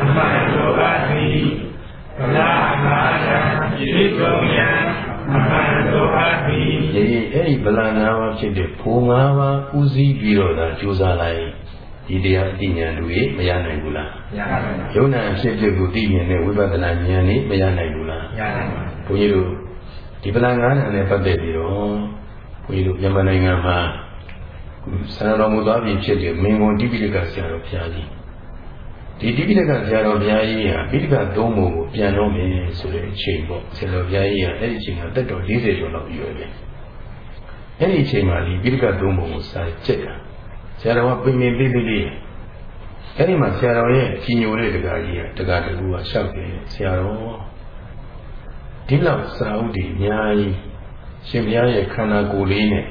အမှန်လိုအပ်သည်ဗလာမာယပိစုံယံအမှန်လိုအပ်သည် ဒီအဲ့ဒီဗလာနာပါဖြစ်တဲ့ဘုံ၅ပါးဥစည်းပြီးတော့သာကြိုးစားလိုက်ဒီတရားအသိဉာဏ်တွေမရနိုင်ဘူးလားမရနိုင်ပါဘူးယုံနာဖြစ်ဖြစ်ကိုသိမြင်တဲ့ဝိပဿနာဉာဏ်นี่မရနိုင်ဘူးလားရနိုင်ပါဘူးဘုန်းကြီးတို့ဒီဗလာ၅နာနဲ့ပတ်သက်ပြီးတော့ဘုန်းကြီးတို့မြန်မာနိုင်ငံမှာဆရာတော်မူသွားပြီဖြစ်တဲ့မင်းဝန်တိပိဋကဆရာတော်ဘုရားကြီး ဒီတိပိဋကဆရာတော်ဘုရားကြီးဟာပိဋကသုံးပုံကိုပြန်တော့မယ်ဆိုတဲ့အချိန်ပေါ့ဆရာတော်ဘုရားကြီးဟာအဲ့ဒီအချိန်ကတက်တော်40ကျော်လောက်ရွယ်ပဲအဲ့ဒီအချိန်မှာဒီပိဋကသုံးပုံကိုစာကြက်တာဆရာတော်ကပြင်ပြင်လေးလေးလေးအဲ့ဒီမှာဆရာတော်ရဲ့ကြီးညိုတဲ့တကားကြီးကတကားတူကလျှောက်တယ်ဆရာတော်ဒီလောက်စာအုပ်ဒီအများကြီးရှင်ဘုရားရဲ့ခန္ဓာကိုယ်လေးနဲ့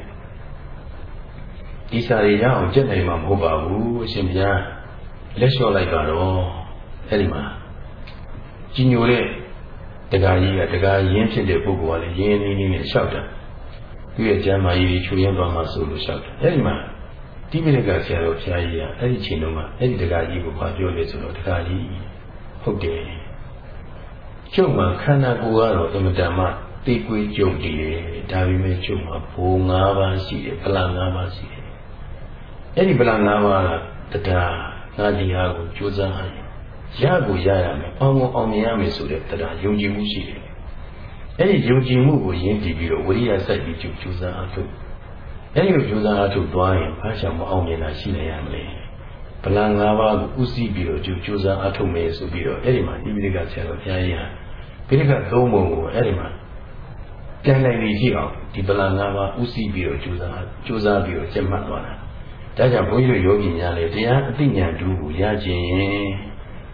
ဒီစာတွေရအောင်ကြက်နိုင်မှာမဟုတ်ပါဘူးအရှင်ဘုရား လက်လျှော့လိုက်ပါတော့အဲ့ဒီမှာကြီးညိုတဲ့တကာကြီးကတကာရင်းဖြစ်တဲ့ပုဂ္ဂိုလ်ကလည်းရင်းနေနေနဲ့လျှောက်တာသူ့ရဲ့ကျမ်းမာရေးချူရင်းသွားမှဆိုလို့လျှောက်တယ်အဲ့ဒီမှာတိပိဋကဆရာတော်ဘုရားကြီးကအဲ့ဒီချိန်တုန်းကအဲ့ဒီတကာကြီးကိုပြောလဲဆိုတော့တကာကြီးဟုတ်တယ်ကျုပ်မှာခန္ဓာကိုယ်ကတော့အင်မတန်မှတိကွေးကြုံတည်တယ်ဒါပေမဲ့ကျုပ်မှာဘိုး၅ပါးရှိတယ်ဗလာ၅ပါးရှိတယ်အဲ့ဒီဗလာ၅ပါးကတရား ငါဒီဟာကိုကြိုးစားရရကိုရရမယ်အောင်ကိုအောင်မြင်ရမယ်ဆိုတဲ့တရားယုံကြည်မှုရှိတယ်အဲ့ဒီယုံကြည်မှုကိုရင်းတည်ပြီးတော့ဝိရိယစိုက်ပြီးကြိုးစားအားထုတ်အဲ့ဒီလိုကြိုးစားအထုတ်သွားရင်ဘာကြောင့်မအောင်မြင်တာရှိနေရမလဲဗလာ၅ပါးကိုဥသိပြီးတော့ကြိုးကြိုးစားအထုတ်မယ်ဆိုပြီးတော့အဲ့ဒီမှာဒီပိဋကဆရာတော်ဘုရားကြီးဟာပိဋကသုံးပုံကိုအဲ့ဒီမှာပြန်နိုင်နေကြည့်အောင်ဒီဗလာ၅ပါးဥသိပြီးတော့ကြိုးစားကြိုးစားပြီးတော့ကျင့်မှတ်သွားတာ ဒါကြောင့်ဘုန်းကြီးတို့ယောဂီများလည်းတရားအသိဉာဏ်တူကိုရခြင်း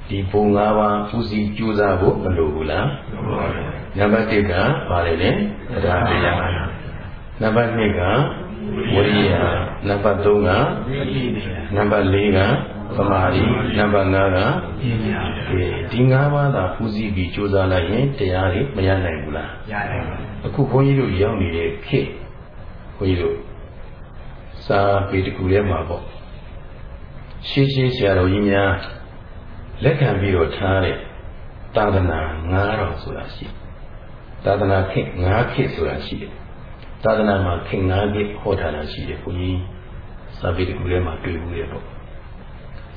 ဒီပုံ၅ပါးဥသိကြိုးစားဖို့မလိုဘူးလားနံပါတ်1ကပါလေလေတရားတရားနံပါတ်2ကဝိရိယနံပါတ်3ကနံပါတ်4ကသမာဓိနံပါတ်5ကဒီ၅ပါးသာပူဇီးပြီးကြိုးစားလိုက်ရင်တရားတွေမရနိုင်ဘူးလားရနိုင်ပါအခုဘုန်းကြီးတို့ရောက်နေတဲ့ခေတ်ဘုန်းကြီးတို့ စာပေတကူထဲမှာပေါ့ရှင်းရှင်းဆရာတော်ကြီးများလက်ခံပြီးတော့ထားတဲ့သာသနာ9000ဆိုတာရှိသာသနာခေတ်9ခေတ်ဆိုတာရှိတယ်သာသနာမှာခင်ငါးခေတ်ဟောထားတာရှိတယ်ဘုန်းကြီးစာပေတကူထဲမှာတွေ့ဘူးရဲ့ပေါ့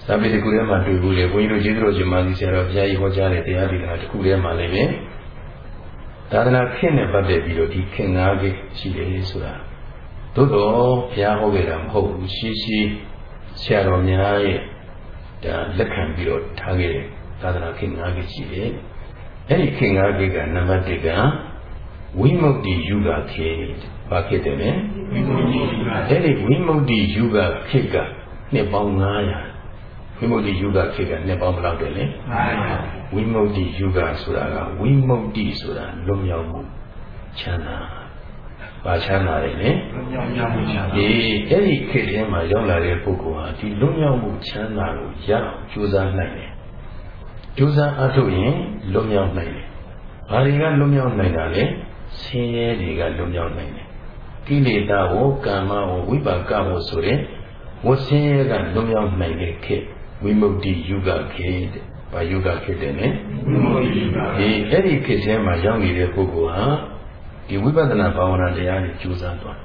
စာပေတကူထဲမှာတွေ့ဘူးလေဘုန်းကြီးတို့ကျေးဇူးတော်ရှင်မာသီဆရာတော်ဘုရားကြီးဟောကြားတဲ့တရားဒေသနာတခုထဲမှာလည်းပဲသာသနာခေတ်နဲ့ပတ်သက်ပြီးတော့ဒီခင်ငါးခေတ်ရှိတယ်ဆိုတာ သို့တော့ဘုရားဟောခဲ့တာမဟုတ်ဘူးရှိရှိဆရာတော်များရဲ့ဒါလက်ခံပြီးတော့ထားခဲ့တဲ့သာသနာခေတ်ငါးခေတ်ရှိတယ်အဲ့ဒီခေတ်ငါးခေတ်ကနံပါတ်1ကဝိမု ക്തി ယူဂခေဘာခေတ်တယ်လဲဝိမု ക്തി ယူဂအဲ့ဒီဝိမု ക്തി ယူဂခေတ်ကနှစ်ပေါင်း900ဝိမု ക്തി ယူဂခေတ်ကနှစ်ပေါင်းဘယ်လောက်တယ်လဲ900ဝိမု ക്തി ယူဂဆိုတာကဝိမု ക്തി ဆိုတာလွတ်မြောက်မှုချမ်းသာ ပါချမ်းသာတယ်လေလွတ်မြောက်မှုချမ်းသာအေးအဲ့ဒီခေတ်ထဲမှာရောက်လာတဲ့ပုဂ္ဂိုလ်ဟာဒီလွတ်မြောက်မှုချမ်းသာကိုရအောင်ကြိုးစားနိုင်တယ်ကြိုးစားအထုတ်ရင်လွတ်မြောက်နိုင်တယ်ဘာတွေကလွတ်မြောက်နိုင်တာလဲဆင်းရဲတွေကလွတ်မြောက်နိုင်တယ်ကိလေသာကိုကမ္မကိုဝိပါကကိုဆိုတဲ့ဝဆင်းရဲကလွတ်မြောက်နိုင်တဲ့ခေတ်ဝိမု ക്തി ယုဂခေတ်တဲ့ဘာယုဂခေတ်တဲ့နဲ့ဝိမု ക്തി ယုဂဒီအဲ့ဒီခေတ်ထဲမှာရောက်နေတဲ့ပုဂ္ဂိုလ်ဟာ ဒီဝိပဿနာဘာဝနာတရားကိုကြိုးစားသွား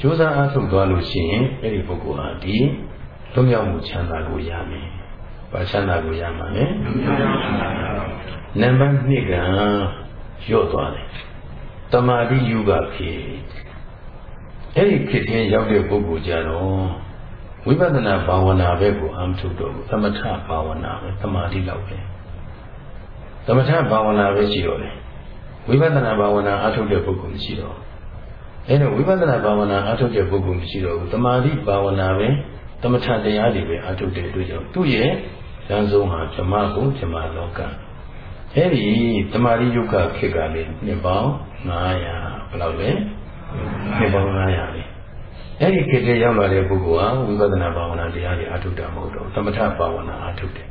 ကြိုးစားအားထုတ်သွားလို့ရှိရင်အဲ့ဒီပုဂ္ဂိုလ်ဟာဒီလွတ်မြောက်မှုချမ်းသာကိုရမယ်။ဘာချမ်းသာကိုရမှာလဲ။နံပါတ်2ကရော့သွားတယ်။တမာတိယူကဖြစ်အဲ့ဒီခေတ်ထဲရောက်တဲ့ပုဂ္ဂိုလ်ကြတော့ဝိပဿနာဘာဝနာပဲကိုအမှထုတ်တော့ဘူးသမထဘာဝနာပဲတမာတိလောက်ပဲသမထဘာဝနာပဲရှိတော့တယ် ဝိပဿနာဘာဝနာအထုတ်တဲ့ပုဂ္ဂိုလ်မရှိတော့အဲဒါဝိပဿနာဘာဝနာအထုတ်တဲ့ပုဂ္ဂိုလ်မရှိတော့ဘူးတမာတိဘာဝနာပဲသမထတရားတွေပဲအထုတ်တဲ့အတွက်ကြောင့်သူ့ရဲ့လမ်းဆုံးဟာဇမကိုဇမလောကအဲဒီတမာတိယုတ်ကခေတ်ကလေးနှစ်ပေါင်း900ဘယ်လောက်လဲနှစ်ပေါင်း900လေအဲ့ဒီခေတ်ထဲရောက်လာတဲ့ပုဂ္ဂိုလ်ဟာဝိပဿနာဘာဝနာတရားတွေအထုတ်တာမဟုတ်တော့သမထဘာဝနာအထုတ်တယ်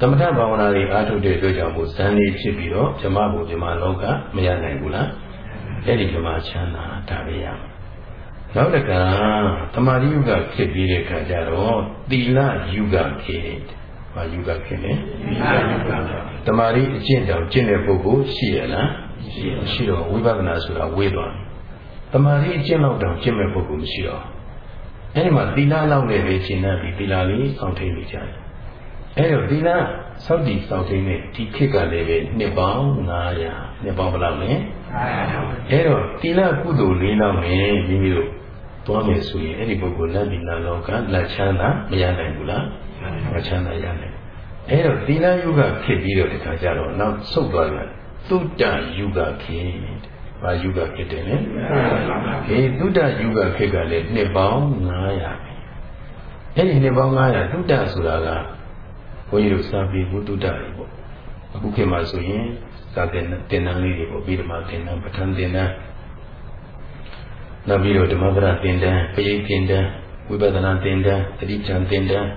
သမထဘာဝနာတွေအားထုတ်တဲ့အတွက်ကြောင့်မို့ဇန်လေးဖြစ်ပြီးတော့ဇမဘုဇမလောကမရနိုင်ဘူးလားအဲ့ဒီဇမချမ်းသာဒါပဲရမယ်နောက်တကသမာဓိယုကဖြစ်ပြီးတဲ့အခါကျတော့သီလယုကဖြစ်ဘာယုကဖြစ်လဲသီလယုကသမာဓိအကျင့်ကြောင့်ကျင့်တဲ့ပုဂ္ဂိုလ်ရှိရလားရှိတော့ဝိပဿနာဆိုတာဝေးသွားတယ်တမာရီအကျင့်လောက်တောင်ကျင့်မဲ့ပုဂ္ဂိုလ်မရှိတော့အဲဒီမှာသီလလောက်နဲ့ပဲရှင်းတဲ့ဒီသီလလေးစောင့်ထိန်နေကြတယ် အဲတော့သီလစောင့်တည်စောင့်ထိန်တဲ့ဒီခေတ်ကလည်းပဲနှစ်ပေါင်း900နှစ်ပေါင်းဘယ်လောက်လဲ900အဲတော့သီလကုသိုလ်လေးလောက်နဲ့မိမိတို့သွားမယ်ဆိုရင်အဲ့ဒီပုဂ္ဂိုလ်လက်ဒီလာလောကလက်ချမ်းသာမရနိုင်ဘူးလားမချမ်းသာရနိုင်အဲ့တော့သီလယုဂဖြစ်ပြီးတော့တခါကျတော့နောက်ဆုတ်သွားတယ်သုတ္တယုဂဖြစ်ဘာယုဂဖြစ်တယ်လဲအေးသုတ္တယုဂဖြစ်ကလည်းနှစ်ပေါင်း900အဲ့ဒီနှစ်ပေါင်း900သုတ္တဆိုတာက ဘုန်းကြီးတို့စာပေဘုသုတ္တတွေပေါ့အခုခေတ်မှာဆိုရင်စာသင်တင်တန်းလေးတွေပေါ့ပြီးဓမ္မသင်တန်းပဋ္ဌာန်းသင်တန်းနောက်ပြီးတော့ဓမ္မပဒသင်တန်းပရိသင်တန်းဝိပဿနာသင်တန်းတတိပ္ပံသင်တန်း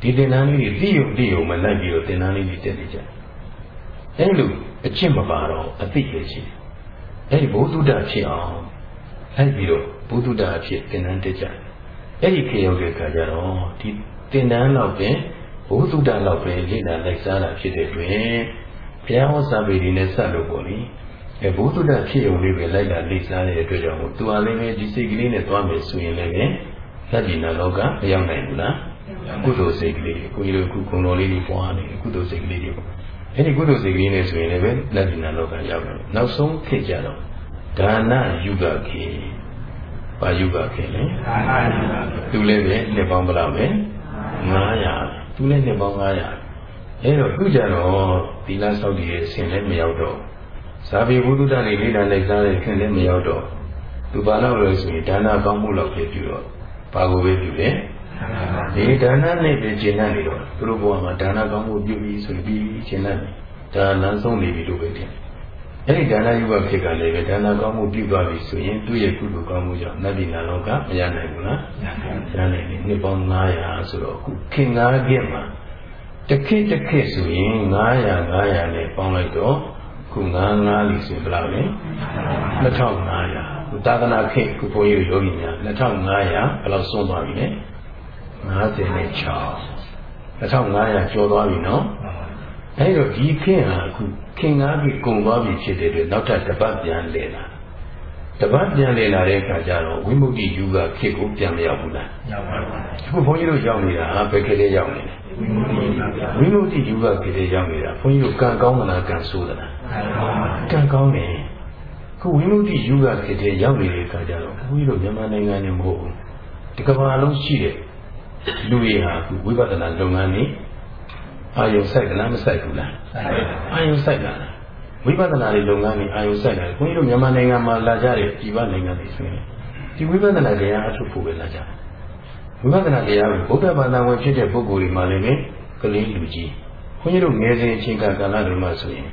ဒီသင်တန်းလေးတွေသိရုံသိရုံမလိုက်ပြီးတော့သင်တန်းလေးတွေတက်နေကြအဲ့လိုအကျင့်မပါတော့အသိရရှိတယ်အဲ့ဒီဘုသူတ္တဖြစ်အောင်လိုက်ပြီးတော့ဘုသူတ္တအဖြစ်သင်တန်းတက်ကြအဲ့ဒီခေရောက်တဲ့အခါကျတော့ဒီသင်တန်းတော့ပင် ဘုသူတ္တတော့ပဲလေ့လာလိုက်စားတာဖြစ်တဲ့တွင်ဘုရားဟောစာပေတွေနဲ့ဆက်လို့ပေါ့လေအဲဘုသူတ္တဖြစ်ုံလေးပဲလိုက်လာလေ့စားတဲ့အတွက်ကြောင့်သူအားလည်းပဲဒီစိတ်ကလေးနဲ့သွားမယ်ဆိုရင်လည်းပဲလက်ဒီနာလောကမရောက်နိုင်ဘူးလားကုသိုလ်စိတ်ကလေးကိုကြီးတို့ခုကုံတော်လေးတွေပွားနေကုသိုလ်စိတ်ကလေးတွေပေါ့အဲ့ဒီကုသိုလ်စိတ်ကလေးနဲ့ဆိုရင်လည်းပဲလက်ဒီနာလောကရောက်တယ်နောက်ဆုံးဖြစ်ကြတော့ဒါနယုဂခေဘာပါယုကခင်လေသူလည်းပဲနှစ်ပေါင်းဘယ်လောက်လဲ900 သူလည်းနှစ်ပေါင်း900အဲတော့ခုကြတော့သီလဆောက်တည်ရဲ့အဆင့်လည်းမရောက်တော့ဇာတိဘုဒ္ဓတန်လေးလိလာလိုက်စားတဲ့ခင်လည်းမရောက်တော့သူဘာလို့လဲဆိုရင်ဒါနကောင်းမှုလောက်ဖြစ်ပြီးတော့ဘာကိုပဲပြုလဲဒီဒါနနဲ့ပဲကျင့်နေတော့သူတို့ဘဝမှာဒါနကောင်းမှုပြုပြီးဆိုပြီးကျင့်နေဒါနဆုံးနေပြီလို့ပဲထင် အဲ့ဒီဒါနယူဘဖြစ်ကလည်းပဲဒါနကောင်းမှုပြုသွားပြီဆိုရင်သူ့ရဲ့ကုသိုလ်ကောင်းမှုကြောင့်နတ်ပြည်နာလောကမရနိုင်ဘူးလားရနိုင်တယ်နှစ်ပေါင်း900ဆိုတော့အခုခင်ငါးခေတ်မှာတစ်ခေတ်တစ်ခေတ်ဆိုရင်900 900နဲ့ပေါင်းလိုက်တော့ခု900လီဆိုဘယ်လောက်လဲ2500ခုသာသနာခေတ်ခုဘုန်းကြီးယောဂီများ2500ဘယ်လောက်ဆုံးသွားပြီလဲ56 2500ကျော်သွားပြီနော် အဲဒီတော့ဒီခင်ဟာအခုခင်ကားကြီးကုံသွားပြီဖြစ်တဲ့အတွက်နောက်ထပ်တပတ်ပြန်လဲလာတပတ်ပြန်လဲလာတဲ့အခါကျတော့ဝိမု ക്തി ယူကခေကိုပြန်မရောက်ဘူးလားရောက်ပါပါအခုဘုန်းကြီးတို့ရောက်နေတာဟာဘယ်ခေတ်ရောက်နေလဲဝိမု ക്തി ယူကခေတ်ရောက်နေတာဘုန်းကြီးတို့ကံကောင်းသလားကံဆိုးသလားကံကောင်းတယ်ခုဝိမု ക്തി ယူကခေတ်ရောက်နေတဲ့အခါကျတော့ဘုန်းကြီးတို့မြန်မာနိုင်ငံနဲ့မဟုတ်ဘူးဒီကမ္ဘာလုံးရှိတဲ့လူတွေဟာအခုဝိပဿနာလုပ်ငန်းတွေ အာယုစိုက်ကလားမစိုက်ဘူးလားအာယုစိုက်တာဝိပဿနာတွေလုပ်ငန်းတွေအာယုစိုက်တာခွန်ကြီးတို့မြန်မာနိုင်ငံမှာလာကြတဲ့ဒီဘနိုင်ငံတွေဆိုရင်ဒီဝိပဿနာတရားအထုဖို့ပဲလာကြတယ်ဝိပဿနာတရားကိုဗုဒ္ဓဘာသာဝင်ဖြစ်တဲ့ပုဂ္ဂိုလ်တွေမှာလည်းပဲကလေးလူကြီးခွန်ကြီးတို့ငယ်စဉ်အချိန်ကာလတွေမှာဆိုရင်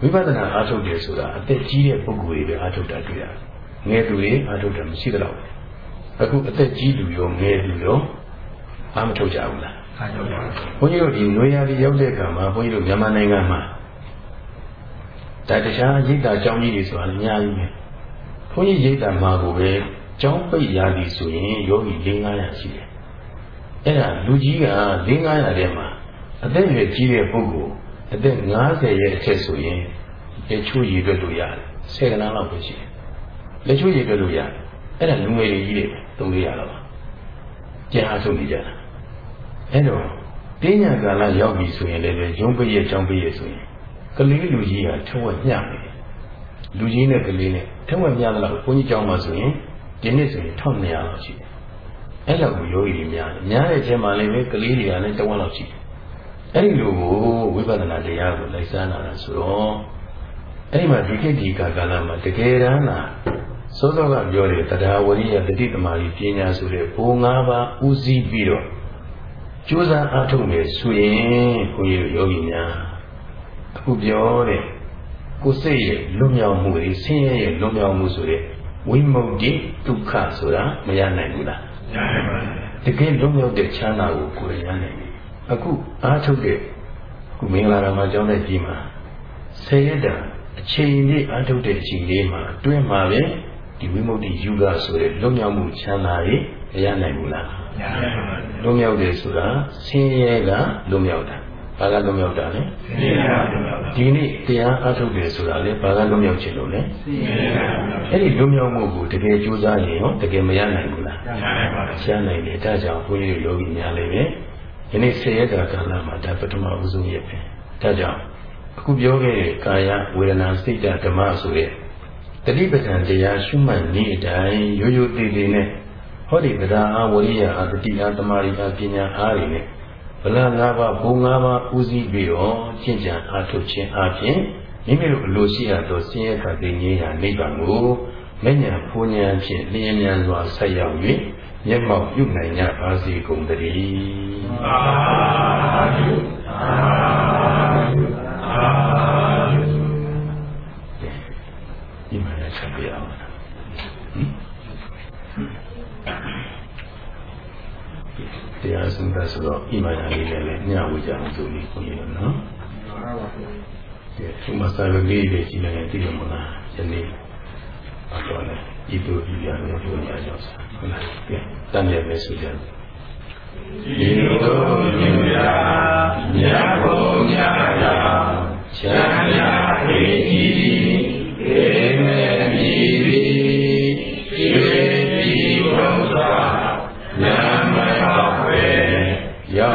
ဝိပဿနာအားထုတ်တယ်ဆိုတာအသက်ကြီးတဲ့ပုဂ္ဂိုလ်တွေပဲအားထုတ်တာတွေ့ရတယ်ငယ်သူတွေအားထုတ်တာမရှိတော့ဘူးအခုအသက်ကြီးလူရောငယ်လူရောအားမထုတ်ကြဘူးလားအားထုတ်ပါ ဘုန်းကြီးတို့ဒီနွေရာသီရောက်တဲ့အခါမှာဘုန်းကြီးတို့မြန်မာနိုင်ငံမှာဒါတရားရိတ်တာအကြောင်းကြီးတွေဆိုတာလည်းအများကြီးပဲဘုန်းကြီးရိတ်တာမှာကိုပဲကျောင်းပိတ်ရာသီဆိုရင်ယောဂီ၄900ရှိတယ်အဲ့ဒါလူကြီးက၄900ထဲမှာအသက်ရွယ်ကြီးတဲ့ပုဂ္ဂိုလ်အသက်50ရဲ့အထက်ဆိုရင်လက်ချိုးရည်တွက်လို့ရတယ်ဆယ်ကနာလောက်ပဲရှိတယ်လက်ချိုးရည်တွက်လို့ရတယ်အဲ့ဒါလူငယ်တွေကြီးတွေသုံးလို့ရတော့ပါကျန်အားထုတ်နေကြတာ အဲ့တော့တင်းညာကာလရောက်ပြီဆိုရင်လည်းရုံးပည့်ရဲ့ကြောင်းပည့်ရဲ့ဆိုရင်ကလေးလူကြီးဟာထဝက်ညှနေတယ်လူကြီးနဲ့ကလေးနဲ့ထဝက်ညသလောက်ဘုန်းကြီးကျောင်းမှာဆိုရင်ဒီနေ့ဆိုရင်1200လောက်ရှိတယ်အဲ့လောက်ကိုယောဂီတွေများတယ်များတဲ့အချိန်မှာလည်းပဲကလေးတွေကလည်းတဝက်လောက်ရှိတယ်အဲ့ဒီလိုကိုဝိပဿနာတရားကိုလိုက်စားလာတာဆိုတော့အဲ့ဒီမှာဒီခေတ်ဒီကာလမှာတကယ်တမ်းလားစောစောကပြောတယ်တရားဝရိယတတိတမာရီပညာဆိုတဲ့ဘုံ၅ပါးဥစည်းပြီးတော့ ကြိုးစားအားထုတ်မယ်ဆိုရင်ဘုန်းကြီးတို့ယောဂီများအခုပြောတဲ့ကိုယ်စိတ်ရဲ့လွတ်မြောက်မှုတွေဆင်းရဲရဲ့လွတ်မြောက်မှုဆိုတဲ့ဝိမု ക്തി ဒုက္ခဆိုတာမရနိုင်ဘူးလားရနိုင်ပါဘူးတကယ်လွတ်မြောက်တဲ့ချမ်းသာကိုကိုယ်ရနိုင်တယ်အခုအားထုတ်တဲ့အခုမင်္ဂလာရမကျောင်းတဲ့ကြီးမှာဆယ်ရက်တာအချိန်လေးအားထုတ်တဲ့အချိန်လေးမှာတွင်းမှာပဲဒီဝိမု ക്തി ယူကဆိုတဲ့လွတ်မြောက်မှုချမ်းသာတွေမရနိုင်ဘူးလား လွတ်မြောက်တယ်ဆိုတာဆင်းရဲကလွတ်မြောက်တာဘာကလွတ်မြောက်တာလဲဆင်းရဲကလွတ်မြောက်တာဒီနေ့တရားအားထုတ်တယ်ဆိုတာလေဘာကလွတ်မြောက်ခြင်းလို့လဲဆင်းရဲကအဲ့ဒီလွတ်မြောက်မှုကိုတကယ်ကြိုးစားရင်ရောတကယ်မရနိုင်ဘူးလားရနိုင်ပါတယ်ရနိုင်တယ်ဒါကြောင့်ဘုန်းကြီးတို့ယောဂီများလည်းပဲဒီနေ့ဆယ်ရက်တာကာလမှာဒါပထမဦးဆုံးရက်ပဲဒါကြောင့်အခုပြောခဲ့တဲ့ကာယဝေဒနာစိတ်ဓမ္မဆိုတဲ့တတိပဋ္ဌာန်တရားရှုမှတ်နည်းအတိုင်းရိုးရိုးသေးသေးနဲ့ ဟောဒီတရားအားဝရိယအားတတိအားတမာရီအားပညာအားတွေနဲ့ဗလာ၅ပါးဘုံ၅ပါးဦးစီးပြီးတော့ကျင့်ကြံအားထုတ်ခြင်းအပြင်မိမိတို့အလိုရှိရသောဆင်းရဲခါသိငြိမ်းရာနိဗ္ဗာန်ကိုမဉ္ဇဉ်ဖူးဉဏ်ဖြင့်လျင်မြန်စွာဆက်ရောက်၍မျက်မှောက်ပြုနိုင်ကြပါစေကုန်သတည်းသာဓုသာဓုသာဓုဒီမှာဆက်ပြအောင် တရားစံတာဆိုတော့ဣမာယာလေးလည်းညဝကြအောင်ဆိုပြီးခွင့်ရနော်။ဒီသူမစာရလေးတွေကြီးလည်းသိရမလား။ယနေ့အတော်လည်းဤတို့ပြရမယ်ဘုရားကြောင့်ဟုတ်လား။ကဲတန်ရမယ်ဆိုကြ။ဤတို့မြင်ရမြတ်ဘုရားရာချမ်းသာဧကြီး ရော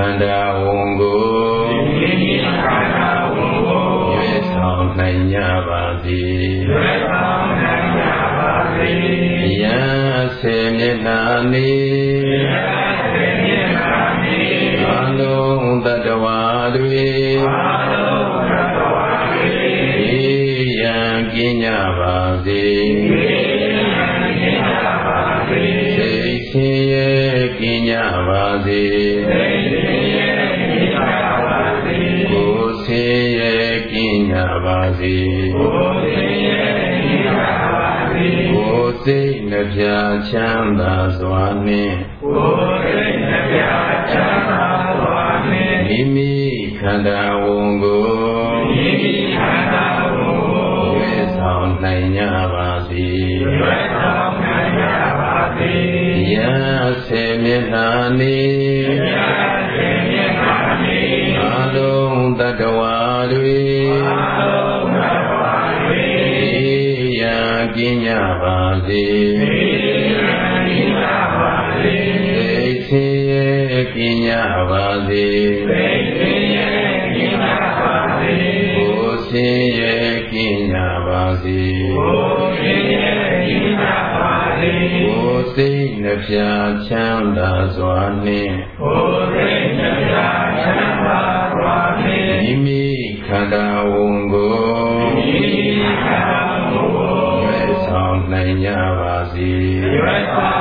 ခန္ဓာဝန်ကိုမိမိခန္ဓာဝန်ကိုရွေးဆောင်နိုင်ကြပါစေရွေးဆောင်နိုင်ကြပါစေယံဆေမျက်နာနေယံဆေမျက်နာနေအလုံးတတဝါတွေအလုံးတတဝါတွေယံကင်းကြပါစေ စေကိုယ်ဆင်းရဲ့ကင်းကြပါစေကိုယ်စိတ်နှပြချမ်းသာစွာနှင့်ကိုယ်စိတ်နှပြချမ်းသာစွာနှင့်မိမိခန္ဓာဝန်ကိုမိမိခန္ဓာဝန်ကိုရွေးဆောင်နိုင်ကြပါစေရွေးဆောင်နိုင်ကြပါစေယံဆေမျက်နာနေယံဆေမျက်နာနေအလုံးတတဝါ ကင်းကြပါစေယံကင်းကြပါစေသိချင်းရဲ့ကင်းကြပါစေသိချင်းရဲ့ကင်းကြပါစေကိုယ်စင်ရဲ့ကင်းကြပါစေကိုယ်စင်ရဲ့ကင်းကြပါစေကိုယ်စိတ်နှပြချမ်းသာစွာနှင့်ကိုယ်စိတ်နှပြချမ်းသာစွာနှင့်မိမိခန္ဓာဝန်ကိုမိမိခန္ဓာဝန်ကိုရွေးဆောင် နိုင်ကြပါစေရွေးဆောင်နိုင်ကြပါစေ